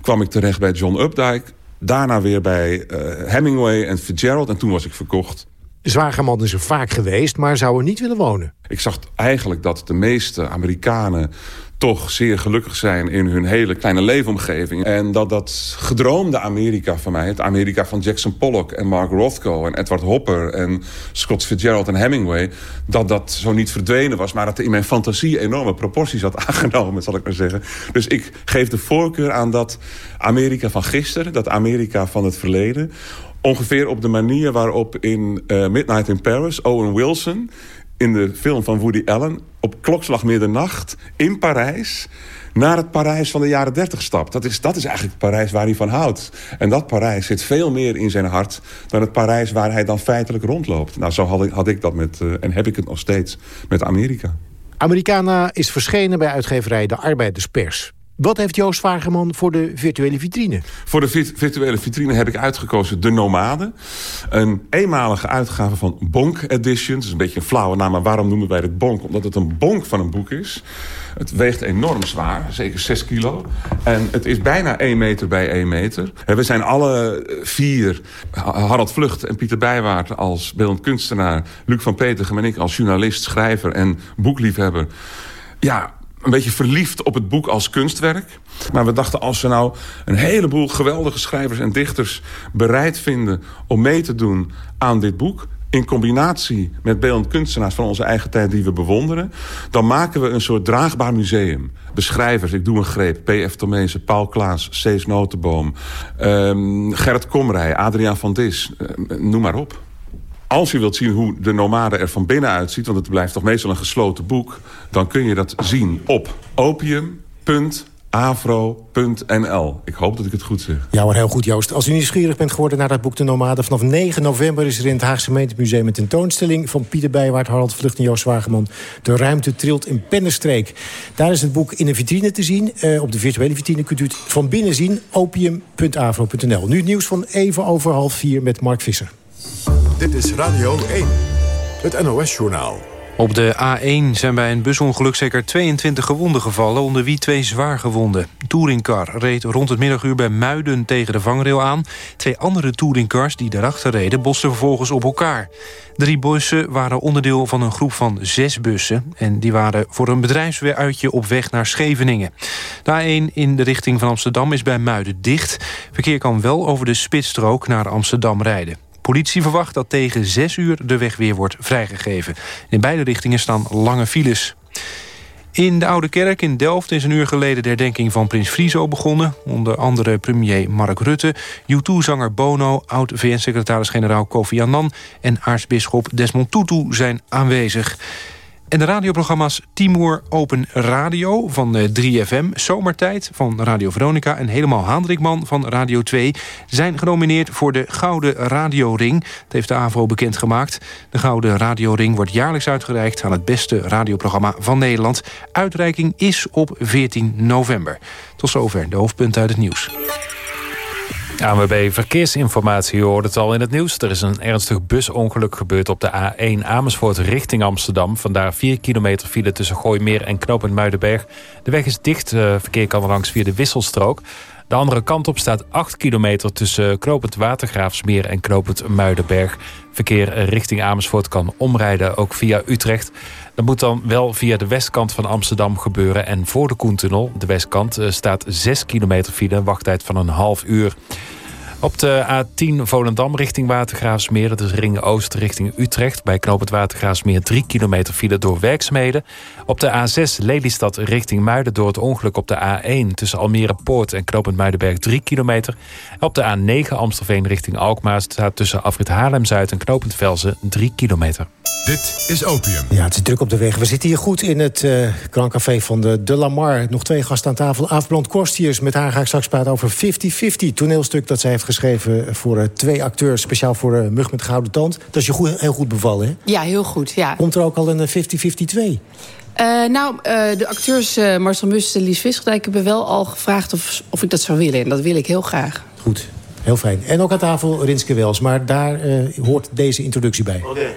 kwam ik terecht bij John Updike. Daarna weer bij eh, Hemingway en Fitzgerald. En toen was ik verkocht. Zwagerman is er vaak geweest, maar zou er niet willen wonen. Ik zag eigenlijk dat de meeste Amerikanen toch zeer gelukkig zijn in hun hele kleine leefomgeving. En dat dat gedroomde Amerika van mij, het Amerika van Jackson Pollock en Mark Rothko en Edward Hopper en Scott Fitzgerald en Hemingway, dat dat zo niet verdwenen was, maar dat er in mijn fantasie enorme proporties had aangenomen, zal ik maar zeggen. Dus ik geef de voorkeur aan dat Amerika van gisteren, dat Amerika van het verleden. Ongeveer op de manier waarop in uh, Midnight in Paris Owen Wilson in de film van Woody Allen... op klokslag middernacht in Parijs naar het Parijs van de jaren 30 stapt. Dat is, dat is eigenlijk het Parijs waar hij van houdt. En dat Parijs zit veel meer in zijn hart... dan het Parijs waar hij dan feitelijk rondloopt. Nou, zo had ik, had ik dat met, uh, en heb ik het nog steeds, met Amerika. Americana is verschenen bij uitgeverij De Arbeiderspers. Wat heeft Joost Vagerman voor de virtuele vitrine? Voor de virtuele vitrine heb ik uitgekozen De Nomade. Een eenmalige uitgave van Bonk Edition. Het is een beetje een flauwe naam, maar waarom noemen wij het Bonk? Omdat het een bonk van een boek is. Het weegt enorm zwaar, zeker 6 kilo. En het is bijna 1 meter bij 1 meter. We zijn alle vier, Harald Vlucht en Pieter Bijwaard als beeldend kunstenaar... Luc van Petergem en ik als journalist, schrijver en boekliefhebber... ja, een beetje verliefd op het boek als kunstwerk. Maar we dachten, als we nou een heleboel geweldige schrijvers en dichters bereid vinden om mee te doen aan dit boek in combinatie met beeldend kunstenaars van onze eigen tijd die we bewonderen... dan maken we een soort draagbaar museum. Beschrijvers, ik doe een greep. P.F. Tomezen, Paul Klaas, Cees Notenboom... Um, Gerrit Komrij, Adriaan van Dis, uh, noem maar op. Als je wilt zien hoe de nomade er van binnen uitziet... want het blijft toch meestal een gesloten boek... dan kun je dat zien op opium.avro.nl. Ik hoop dat ik het goed zeg. Ja, maar heel goed, Joost. Als u nieuwsgierig bent geworden naar dat boek De Nomade... vanaf 9 november is er in het Haagse Gemeentemuseum... een tentoonstelling van Pieter Bijwaard, Harald Vlucht en Joost Wageman. De ruimte trilt in Pennenstreek. Daar is het boek in een vitrine te zien. Uh, op de virtuele vitrine kunt u het van binnen zien. opium.avro.nl. Nu het nieuws van even over half vier met Mark Visser. Dit is Radio 1, het NOS-journaal. Op de A1 zijn bij een busongeluk zeker 22 gewonden gevallen... onder wie twee zwaar gewonden. Touringcar reed rond het middaguur bij Muiden tegen de vangrail aan. Twee andere touringcars die daarachter reden botsten vervolgens op elkaar. Drie bussen waren onderdeel van een groep van zes bussen... en die waren voor een bedrijfsuitje op weg naar Scheveningen. De A1 in de richting van Amsterdam is bij Muiden dicht. Verkeer kan wel over de spitsstrook naar Amsterdam rijden. Politie verwacht dat tegen 6 uur de weg weer wordt vrijgegeven. In beide richtingen staan lange files. In de Oude Kerk in Delft is een uur geleden de herdenking van Prins Friso begonnen. Onder andere premier Mark Rutte, U2-zanger Bono... oud-VN-secretaris-generaal Kofi Annan en aartsbisschop Desmond Tutu zijn aanwezig. En de radioprogramma's Timur Open Radio van 3FM... Eh, Zomertijd van Radio Veronica en Helemaal Haandrikman van Radio 2... zijn genomineerd voor de Gouden Radioring. Dat heeft de AVO bekendgemaakt. De Gouden Radioring wordt jaarlijks uitgereikt... aan het beste radioprogramma van Nederland. Uitreiking is op 14 november. Tot zover de hoofdpunten uit het nieuws. ANWB Verkeersinformatie, je hoorde het al in het nieuws. Er is een ernstig busongeluk gebeurd op de A1 Amersfoort richting Amsterdam. Vandaar 4 kilometer file tussen Gooimeer en Knopend Muidenberg. De weg is dicht, uh, verkeer kan langs via de wisselstrook. De andere kant op staat 8 kilometer tussen Knopend Watergraafsmeer en Knopend Muidenberg. Verkeer richting Amersfoort kan omrijden, ook via Utrecht. Dat moet dan wel via de westkant van Amsterdam gebeuren. En voor de Koentunnel, de westkant, eh, staat 6 kilometer file. Wachttijd van een half uur. Op de A10 Volendam richting Watergraafsmeer. Dus ring Oost richting Utrecht. Bij knoop het Watergraafsmeer 3 kilometer file door werkzaamheden. Op de A6 Lelystad richting Muiden door het ongeluk op de A1... tussen Almere Poort en knooppunt Muidenberg 3 kilometer. Op de A9 Amstelveen richting Alkmaar... staat tussen afrit Haarlem-Zuid en knooppunt Velzen 3 kilometer. Dit is Opium. Ja, het is druk op de weg. We zitten hier goed in het uh, Grand Café van de De Lamar. Nog twee gasten aan tafel. Aafblond Korstiers. Met haar ga ik straks praten over 50-50. Toneelstuk dat zij heeft geschreven voor uh, twee acteurs. Speciaal voor uh, Mug met Gouden Tand. Dat is je goed, heel goed bevallen, hè? Ja, heel goed, ja. Komt er ook al een 50-50 2? Uh, nou, uh, de acteurs uh, Marcel Mus en Lies Visgedijk hebben wel al gevraagd of, of ik dat zou willen. En dat wil ik heel graag. Goed, heel fijn. En ook aan tafel Rinske Wels. Maar daar hoort deze introductie bij. Oké. Okay.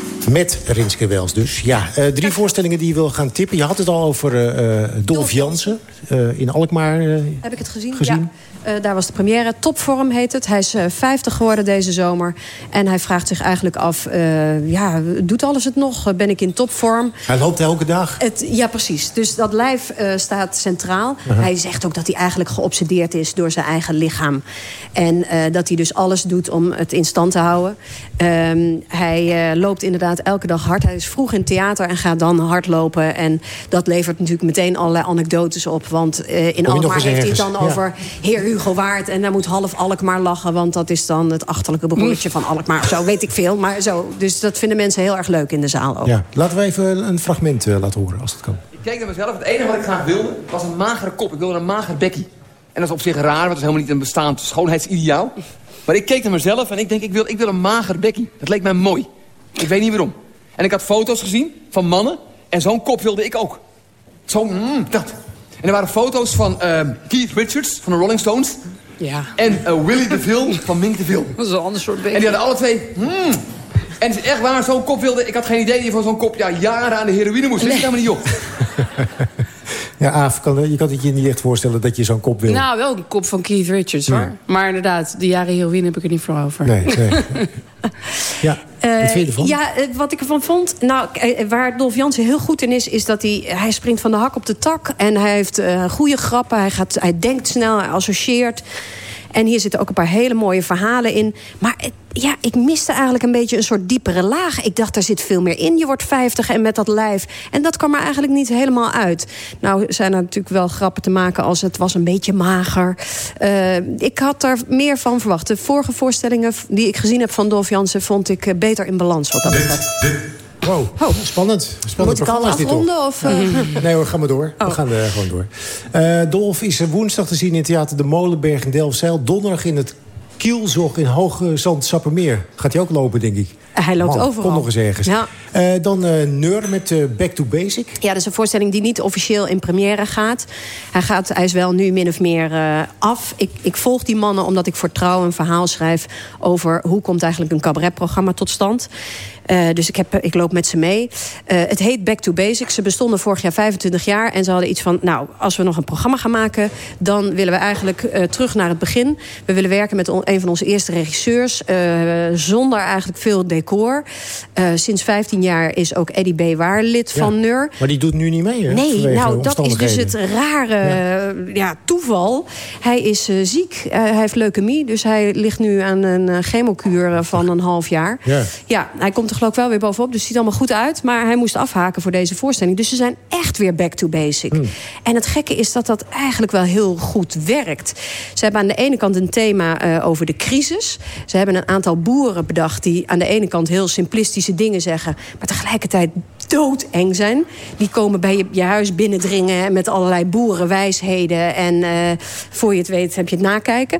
Met Rinske Wels dus. Ja, uh, drie voorstellingen die je wil gaan tippen. Je had het al over uh, Dolf Jansen in Alkmaar. Heb ik het gezien? gezien? Ja. Daar was de première. Topvorm heet het. Hij is uh, 50 geworden deze zomer. En hij vraagt zich eigenlijk af... Ja, doet alles het nog? Ben ik in topvorm? Hij loopt elke dag. Het, ja, precies. Dus dat lijf staat centraal. -huh. Hij zegt ook dat hij eigenlijk geobsedeerd is door zijn eigen lichaam. En dat hij dus alles doet om het in stand te houden. Um, hij loopt inderdaad elke dag hard. Hij is vroeg in theater en gaat dan hardlopen. En dat levert natuurlijk meteen allerlei anekdotes op. Want in Alkmaar heeft hij het dan ja. over... Heer Hugo Waard. En daar moet half Alkmaar lachen. Want dat is dan het achterlijke broertje van Alkmaar. Zo weet ik veel. Maar zo. Dus dat vinden mensen heel erg leuk in de zaal ook. Ja. Laten we even een fragment uh, laten horen als het kan. Ik keek naar mezelf. Het enige wat ik graag wilde was een magere kop. Ik wilde een mager bekkie. En dat is op zich raar. Want het is helemaal niet een bestaand schoonheidsideaal. Maar ik keek naar mezelf en ik denk ik wil, ik wil een mager bekkie. Dat leek mij mooi. Ik weet niet waarom. En ik had foto's gezien van mannen. En zo'n kop wilde ik ook. Zo, mm, dat. En er waren foto's van uh, Keith Richards van de Rolling Stones. Ja. En uh, Willy DeVille van Mink DeVille. Dat is een ander soort beetje. En die hadden alle twee... Mm. En het is echt waar, zo'n kop wilde... Ik had geen idee dat je van zo'n kop ja, jaren aan de heroïne moest. Dat is helemaal niet op. Ja, Aaf, kan, je kan het je niet echt voorstellen dat je zo'n kop wil. Nou, wel een kop van Keith Richards, hoor. Ja. Maar inderdaad, de jaren heroïne heb ik er niet voor over. Nee, nee. ja. Uh, wat vind je ervan? Ja, wat ik ervan vond... Nou, waar Dolf Jansen heel goed in is... is dat hij, hij springt van de hak op de tak. En hij heeft uh, goede grappen. Hij, gaat, hij denkt snel, hij associeert. En hier zitten ook een paar hele mooie verhalen in. Maar het, ja, ik miste eigenlijk een beetje een soort diepere laag. Ik dacht, er zit veel meer in. Je wordt 50 en met dat lijf. En dat kwam er eigenlijk niet helemaal uit. Nou zijn er natuurlijk wel grappen te maken als het was een beetje mager. Uh, ik had daar meer van verwacht. De vorige voorstellingen die ik gezien heb van Dolf Jansen... vond ik beter in balans wat dat betreft. Wow, oh, spannend. spannend Moet ik al afronden? Of, uh... Nee hoor, ga maar door. Oh. We gaan uh, gewoon door. Uh, Dolf is woensdag te zien in theater De Molenberg in Delfzijl. Donderdag in het Kielzog in Hoge Zand Sappermeer. Gaat hij ook lopen, denk ik. Hij loopt Man, overal. Kom nog eens ergens. Ja. Uh, dan uh, Neur met uh, Back to Basic. Ja, dat is een voorstelling die niet officieel in première gaat. Hij, gaat, hij is wel nu min of meer af. Ik, ik volg die mannen omdat ik voor Trouw een verhaal schrijf... over hoe komt eigenlijk een cabaretprogramma tot stand. Uh, dus ik, heb, ik loop met ze mee. Uh, het heet Back to Basics. Ze bestonden vorig jaar 25 jaar. En ze hadden iets van, nou, als we nog een programma gaan maken... dan willen we eigenlijk uh, terug naar het begin. We willen werken met een van onze eerste regisseurs. zonder eigenlijk veel decor. sinds 15 jaar is ook Eddie B. Waar lid ja, van NUR. Maar die doet nu niet mee, hè? Nee, nou, dat is dus het rare ja. Ja, toeval. Hij is ziek. hij heeft leukemie. Dus hij ligt nu aan een chemokuur van een half jaar. Ja, ja hij komt er geloof ik wel weer bovenop. Dus het ziet allemaal goed uit. Maar hij moest afhaken voor deze voorstelling. Dus ze zijn echt weer back to basic. Hmm. En het gekke is dat dat eigenlijk wel heel goed werkt. Ze hebben aan de ene kant een thema uh, over de crisis. Ze hebben een aantal boeren bedacht... die aan de ene kant heel simplistische dingen zeggen... maar tegelijkertijd doodeng zijn. Die komen bij je, je huis binnendringen met allerlei boerenwijsheden. En uh, voor je het weet heb je het nakijken.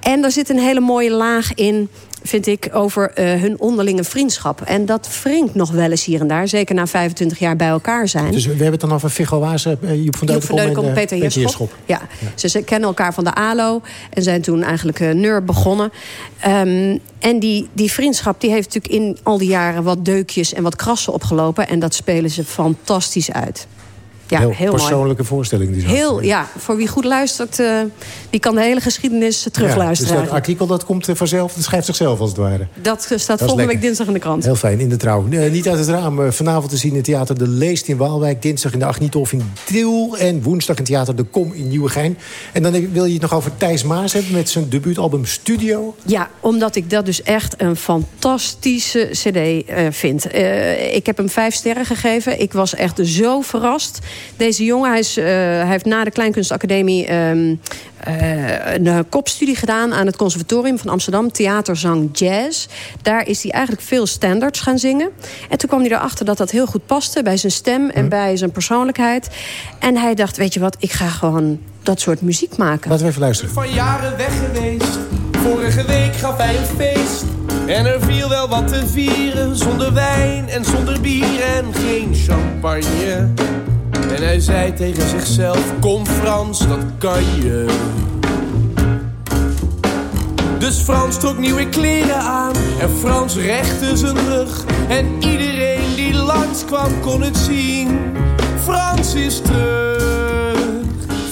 En er zit een hele mooie laag in vind ik, over uh, hun onderlinge vriendschap. En dat wringt nog wel eens hier en daar. Zeker na 25 jaar bij elkaar zijn. Dus we hebben het dan over Figo Wazen, uh, Joep van Deutenkom en uh, Peter Heerschop. Heerschop. Ja. ja. Ze kennen elkaar van de ALO. En zijn toen eigenlijk uh, NUR begonnen. Um, en die, die vriendschap die heeft natuurlijk in al die jaren... wat deukjes en wat krassen opgelopen. En dat spelen ze fantastisch uit. Ja, heel, heel persoonlijke mooi. voorstelling. Die heel, ja, voor wie goed luistert, uh, die kan de hele geschiedenis terugluisteren. Ja, dus dat artikel dat komt vanzelf, dat schrijft zichzelf als het ware. Dat staat dat volgende week dinsdag in de krant. Heel fijn, in de trouw. Niet uit het raam, vanavond te zien in het theater De Leest in Waalwijk... dinsdag in de Agniethof in en woensdag in het theater De Kom in Nieuwegein. En dan wil je het nog over Thijs Maas hebben... met zijn debuutalbum Studio. Ja, omdat ik dat dus echt een fantastische cd vind. ik heb hem vijf sterren gegeven. Ik was echt zo verrast. Deze jongen, hij, is, eh, hij heeft na de Kleinkunstacademie... ehm, eh, een kopstudie gedaan aan het Conservatorium van Amsterdam. Theater, zang, jazz. Daar is hij eigenlijk veel standards gaan zingen. En toen kwam hij erachter dat dat heel goed paste... bij zijn stem en bij zijn persoonlijkheid. En hij dacht, weet je wat, ik ga gewoon dat soort muziek maken. Laten we even luisteren. Van jaren weg geweest. Vorige week gaf hij een feest. En er viel wel wat te vieren. Zonder wijn en zonder bier en geen champagne. En hij zei tegen zichzelf: Kom Frans, dat kan je. Dus Frans trok nieuwe kleren aan. En Frans rechte zijn rug. En iedereen die langskwam kon het zien. Frans is terug.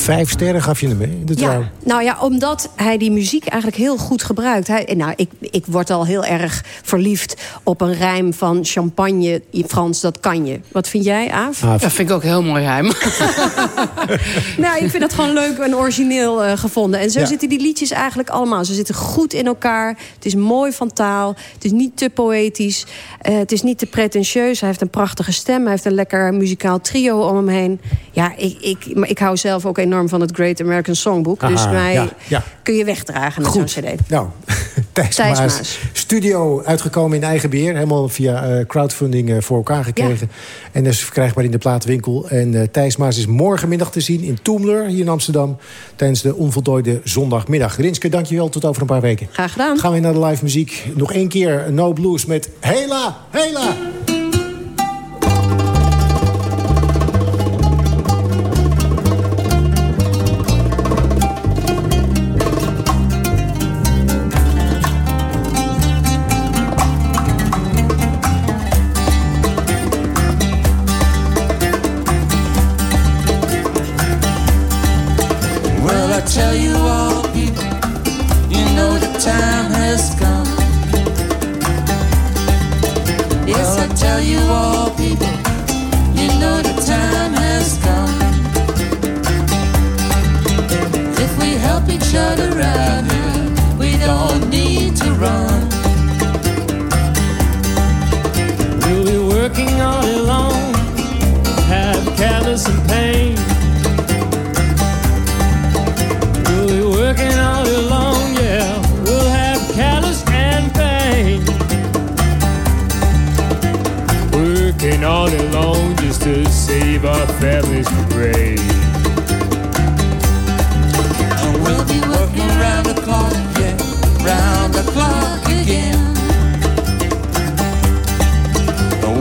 Vijf sterren gaf je hem mee in de trouw. Ja, nou ja, omdat hij die muziek eigenlijk heel goed gebruikt. Hij, nou, ik, ik word al heel erg verliefd op een rijm van champagne. Frans, dat kan je. Wat vind jij, Aaf? Dat vind ik ook een heel mooi rijm. nou, ik vind dat gewoon leuk en origineel eh, gevonden. En zo Ja. zitten die liedjes eigenlijk allemaal. Ze zitten goed in elkaar. Het is mooi van taal. Het is niet te poëtisch. Eh, het is niet te pretentieus. Hij heeft een prachtige stem. Hij heeft een lekker muzikaal trio om hem heen. Ja, ik, ik, maar ik hou zelf ook enorm van het Great American Songbook. dus mij ja, ja. kun je wegdragen met zo'n cd. Nou, Thijs, Thijs Maas. Maas. Studio uitgekomen in eigen beheer. Helemaal via eh, crowdfunding eh, voor elkaar gekregen. En dat is verkrijgbaar in de platenwinkel. En Thijs Maas is morgenmiddag te zien in Toemler, hier in Amsterdam. Tijdens de onvoltooide zondagmiddag. Rinske, dankjewel. Tot over een paar weken. Graag gedaan. Gaan we naar de live muziek. Nog één keer No Blues met Hela, Hela. Working all alone just to save our families from. And we'll be working round the clock, yeah, round the clock again.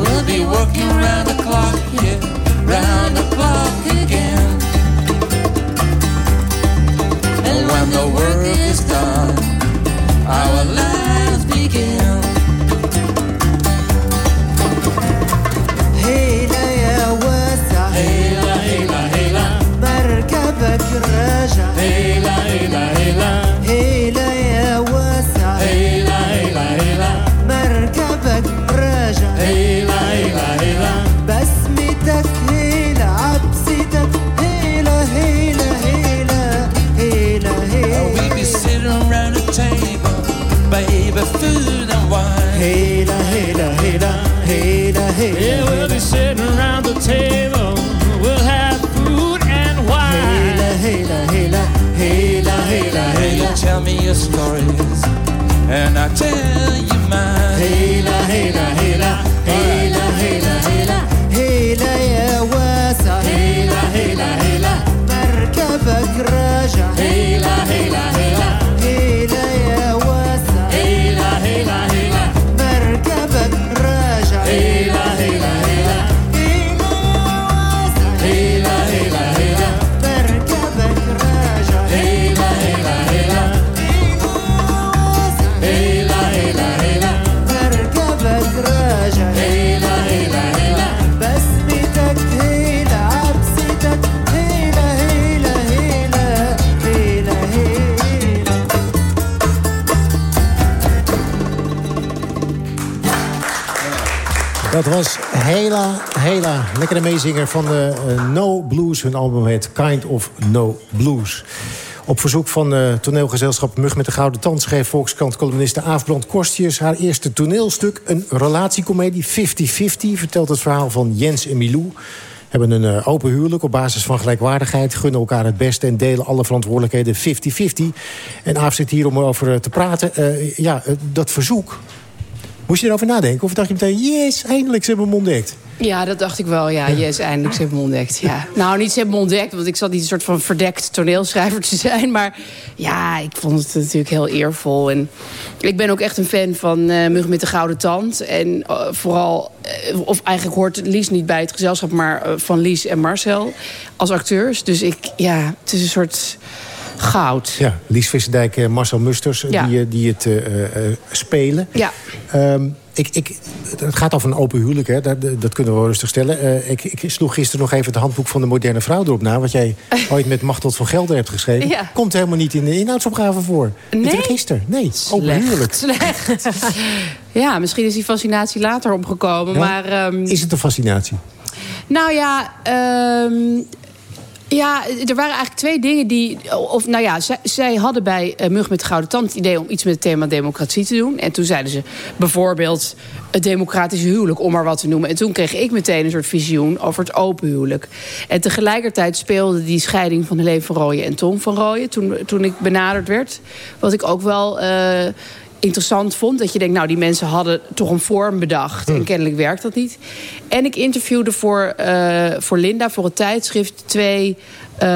We'll be working round the clock, هيلا Yeah, we'll be sitting around the table. We'll have food and wine. هيلا هيلا هيلا هيلا هيلا Hey, you tell me your stories, and I tell you mine. هيلا هيلا هيلا هيلا هيلا هيلا هيلا يا واسع هيلا هيلا هيلا مركبك راجع هيلا هيلا هيلا هيلا Dat was Hela, Hela. Lekkere meezinger van de eh, No Blues. Hun album heet Kind of No Blues. Op verzoek van eh, toneelgezelschap Mug met de Gouden Tand... schreef Volkskrant-columniste Aafbrand Korstjes haar eerste toneelstuk. Een relatiecomedie, 50-50, vertelt het verhaal van Jens en Milou. hebben een eh, open huwelijk op basis van gelijkwaardigheid... gunnen elkaar het beste en delen alle verantwoordelijkheden 50-50. En Aaf zit hier om erover te praten. Ja, dat verzoek, moest je erover nadenken? Of dacht je meteen, yes, eindelijk, ze hebben hem ontdekt? Ja, dat dacht ik wel. Ja, yes, eindelijk, ze hebben me ontdekt. Ja. Nou, niet ze hebben me ontdekt, want ik zat niet een soort van verdekt toneelschrijver te zijn. Maar ja, ik vond het natuurlijk heel eervol. En ik ben ook echt een fan van Mug met de Gouden Tand. En eh, vooral, eh, of eigenlijk hoort Lies niet bij het gezelschap... maar van Lies en Marcel als acteurs. Dus ik, ja, het is een soort goud. Ja, Lies Visserdijk en Marcel Musters eh, Ja. die, eh, die het eh, eh, eh, spelen. Ja. Ehm, ik, ik, het gaat over een open huwelijk, hè? Dat, dat kunnen we wel rustig stellen. Eh, ik, ik sloeg gisteren nog even het handboek van de moderne vrouw erop na... wat jij ooit met Machteld van Gelder hebt geschreven. Ja. Komt helemaal niet in de inhoudsopgave voor. Nee? Het register, nee, open huwelijk. Slecht. ja, misschien is die fascinatie later opgekomen. Ja? Maar, ehm, Is het een fascinatie? Nou ja, ehm, ja, er waren eigenlijk twee dingen die... Of, nou ja, zij, hadden bij eh, Mug met de Gouden Tand het idee... om iets met het thema democratie te doen. En toen zeiden ze bijvoorbeeld het democratische huwelijk... om maar wat te noemen. En toen kreeg ik meteen een soort visioen over het open huwelijk. En tegelijkertijd speelde die scheiding van Helene van Rooyen en Tom van Rooyen... toen, toen ik benaderd werd. Wat ik ook wel... eh, interessant vond. Dat je denkt, nou, die mensen hadden toch een vorm bedacht. En kennelijk werkt dat niet. En ik interviewde voor, eh, voor Linda, voor het tijdschrift... twee, eh,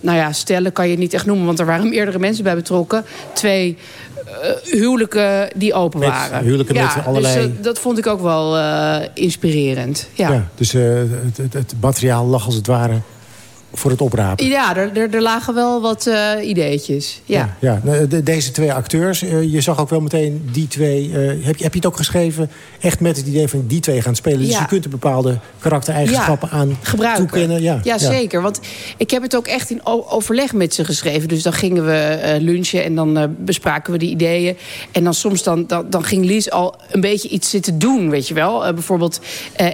nou ja, stellen kan je het niet echt noemen... want er waren meerdere mensen bij betrokken. Twee eh, huwelijken die open Met waren. huwelijken met ja, allerlei- Dus, eh, dat vond ik ook wel inspirerend. Ja. Ja, dus het, het, het materiaal lag als het ware voor het oprapen. Ja, er, er, er lagen wel wat eh, ideetjes. Ja. Ja, nou, de- deze twee acteurs, eh, je zag ook wel meteen die twee... eh, heb, je, heb je het ook geschreven echt met het idee van die twee gaan spelen? Dus je kunt er bepaalde karaktereigenschappen aan gebruiken. toekennen. Ja, Ja, zeker. Want ik heb het ook echt in overleg met ze geschreven. Dus dan gingen we lunchen en dan bespraken we de ideeën. En dan soms dan, dan, dan ging Lies al een beetje iets zitten doen, weet je wel. Bijvoorbeeld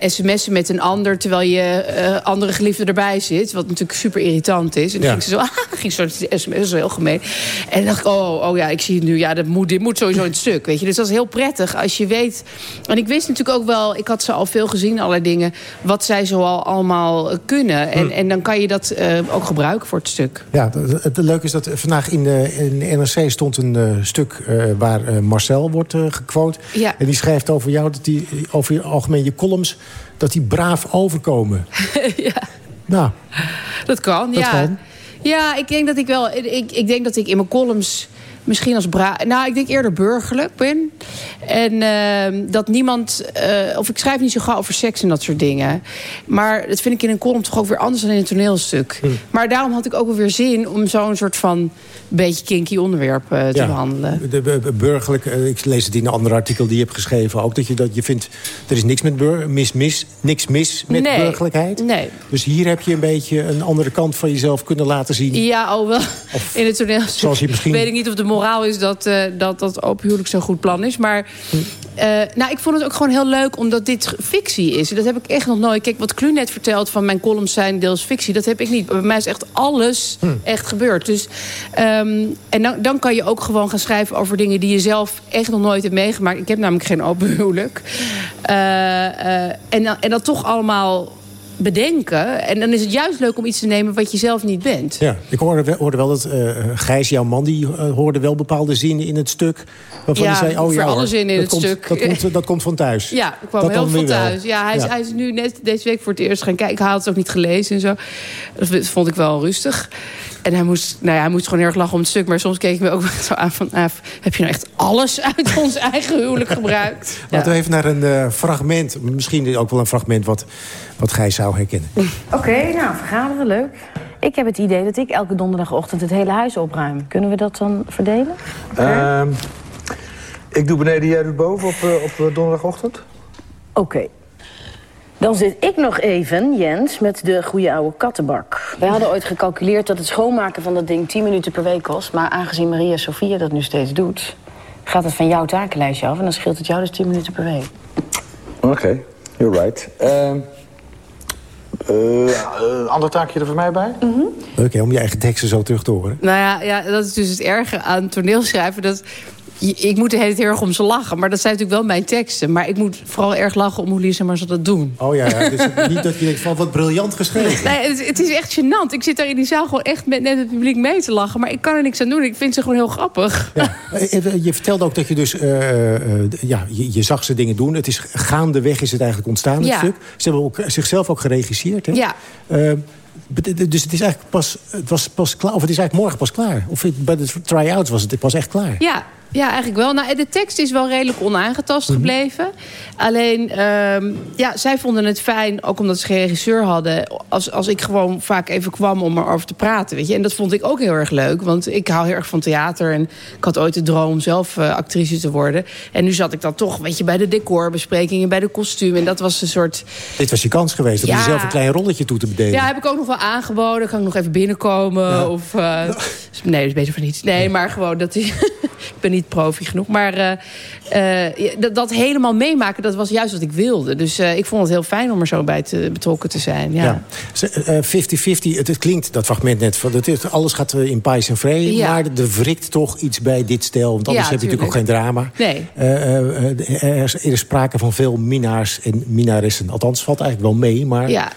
sms'en met een ander... terwijl je andere geliefde erbij zit. Wat natuurlijk super irritant is. En dan Ja. ging ze zo, ah, ging zo dat is heel gemeen. En dan dacht ik, oh, oh ja, ik zie het nu. Ja, dat moet, dit moet sowieso in het stuk, weet je. Dus dat is heel prettig als je weet... En ik wist natuurlijk ook wel, ik had ze al veel gezien, allerlei dingen... wat zij zoal allemaal kunnen. En, Hmm. en dan kan je dat eh, ook gebruiken voor het stuk. Ja, het, leuke is dat vandaag in de, in de NRC stond een eh, stuk eh, waar Marcel wordt gequote. Ja. En die schrijft over jou, dat die, over je algemeen je columns, dat die braaf overkomen. ja. Nou, Dat kan, Dat ja. kan. Ja, ik denk dat ik wel... Ik, ik denk dat ik in mijn columns misschien als bra... Nou, ik denk eerder burgerlijk ben. En ehm, dat niemand... eh, of ik schrijf niet zo gauw over seks en dat soort dingen. Maar dat vind ik in een column toch ook weer anders dan in een toneelstuk. Hm. Maar daarom had ik ook wel weer zin om zo'n soort van... beetje kinky onderwerp eh, te Ja. behandelen. De, de- de burgerlijk, eh, ik lees het in een ander artikel die je hebt geschreven ook. Dat je, dat je vindt, er is niks, met bur, mis, mis, niks mis met Nee. burgerlijkheid. Nee. Dus hier heb je een beetje een andere kant van jezelf kunnen laten zien. Ja, oh wel. in het toneel. zoals je misschien- Weet ik niet of de moraal is dat eh, dat, dat open huwelijk zo'n goed plan is. Maar eh, nou, ik vond het ook gewoon heel leuk omdat dit fictie is. Dat heb ik echt nog nooit. Kijk, wat Klu net vertelt van mijn columns zijn deels fictie. Dat heb ik niet. Bij mij is echt alles echt gebeurd. Dus, ehm, en dan, dan kan je ook gewoon gaan schrijven over dingen die je zelf echt nog nooit hebt meegemaakt. Ik heb namelijk geen open huwelijk. Eh, en, en dat toch allemaal bedenken. En dan is het juist leuk om iets te nemen wat je zelf niet bent. Ja, ik hoorde wel, hoorde wel dat eh, Gijs, jouw man, die eh, hoorde wel bepaalde zinnen in het stuk. Waarvan Ja, hij zei, oh ja alle hoor, zinnen in dat het komt, stuk. Dat komt, dat komt van thuis. Ja, ik kwam Dat heel wel. thuis. Ja, hij, Is, hij is nu net deze week voor het eerst gaan kijken. Ik had het ook niet gelezen en zo. Dat vond ik wel rustig. En hij moest, nou ja, hij moest gewoon heel erg lachen om het stuk. Maar soms keek ik me ook wel zo aan van... Aaf, heb je nou echt alles uit ons eigen huwelijk gebruikt? Laten we even naar een eh, fragment. Misschien ook wel een fragment wat, wat Gijs zou herkennen. Oké, nou, vergaderen, leuk. Ik heb het idee dat ik elke donderdagochtend het hele huis opruim. Kunnen we dat dan verdelen? Ehm, ik doe beneden, jij doet boven op, eh, op eh, donderdagochtend. Oké. Dan zit ik nog even, Jens, met de goede oude kattenbak. Wij hadden ooit gecalculeerd dat het schoonmaken van dat ding 10 minuten per week kost. Maar aangezien Maria Sofia dat nu steeds doet... gaat het van jouw takenlijstje af en dan scheelt het jou dus 10 minuten per week. Oké, you're right. Ehm eh, een ander taakje er voor mij bij? Leuk hè, om je eigen teksten zo terug te horen. Nou ja, ja, dat is dus het erge aan toneelschrijven. Dat ik moet tijd heel erg om ze lachen. Maar dat zijn natuurlijk wel mijn teksten. Maar ik moet vooral erg lachen om hoe Lisa maar ze dat doen. Oh ja, ja dus niet dat je denkt van wat briljant geschreven. Nee, het, het is echt gênant. Ik zit daar in die zaal gewoon echt met net het publiek mee te lachen. Maar ik kan er niks aan doen. Ik vind ze gewoon heel grappig. Eh, eh, Je vertelde ook dat je dus, eh, ja, je, je zag ze dingen doen. Het is gaandeweg is het eigenlijk ontstaan, het Ja. stuk. Ze hebben ook, zichzelf ook geregisseerd, hè? Ja. Dus het is eigenlijk pas, het was pas klaar, of het is eigenlijk morgen pas klaar. Of het- bij de try-outs was het pas echt klaar. Ja, ja, eigenlijk wel. Nou, de tekst is wel redelijk onaangetast Mhm. gebleven. Alleen, ehm, ja, zij vonden het fijn, ook omdat ze geen regisseur hadden... Als, als ik gewoon vaak even kwam om erover te praten. Weet je? En dat vond ik ook heel erg leuk. Want ik hou heel erg van theater. En ik had ooit de droom om zelf eh, actrice te worden. En nu zat ik dan toch, weet je, bij de decorbesprekingen... bij de kostuum. En dat was een soort... Dit was je kans geweest om Ja. jezelf een klein rolletje toe te bedelen. Ja, heb ik ook nog wel aangeboden. Kan ik nog even binnenkomen? Of, eh, nee, dat is beter van niet. Nee, maar gewoon, dat is, ik ben niet profi genoeg. Maar eh, eh, dat, dat helemaal meemaken, dat was juist wat ik wilde. Dus eh, ik vond het heel fijn om er zo bij te, betrokken te zijn. Ja. Ja. Ze- eh, 50-50, het, het klinkt, dat fragment net, van, dat is, alles gaat in pais en vrede. Ja. Maar er wrikt toch iets bij dit stel. Want anders Ja, heb je natuurlijk ook geen drama. Nee. Er, is, er is sprake van veel minnaars en minnaressen. Althans, valt eigenlijk wel mee. Maar ja,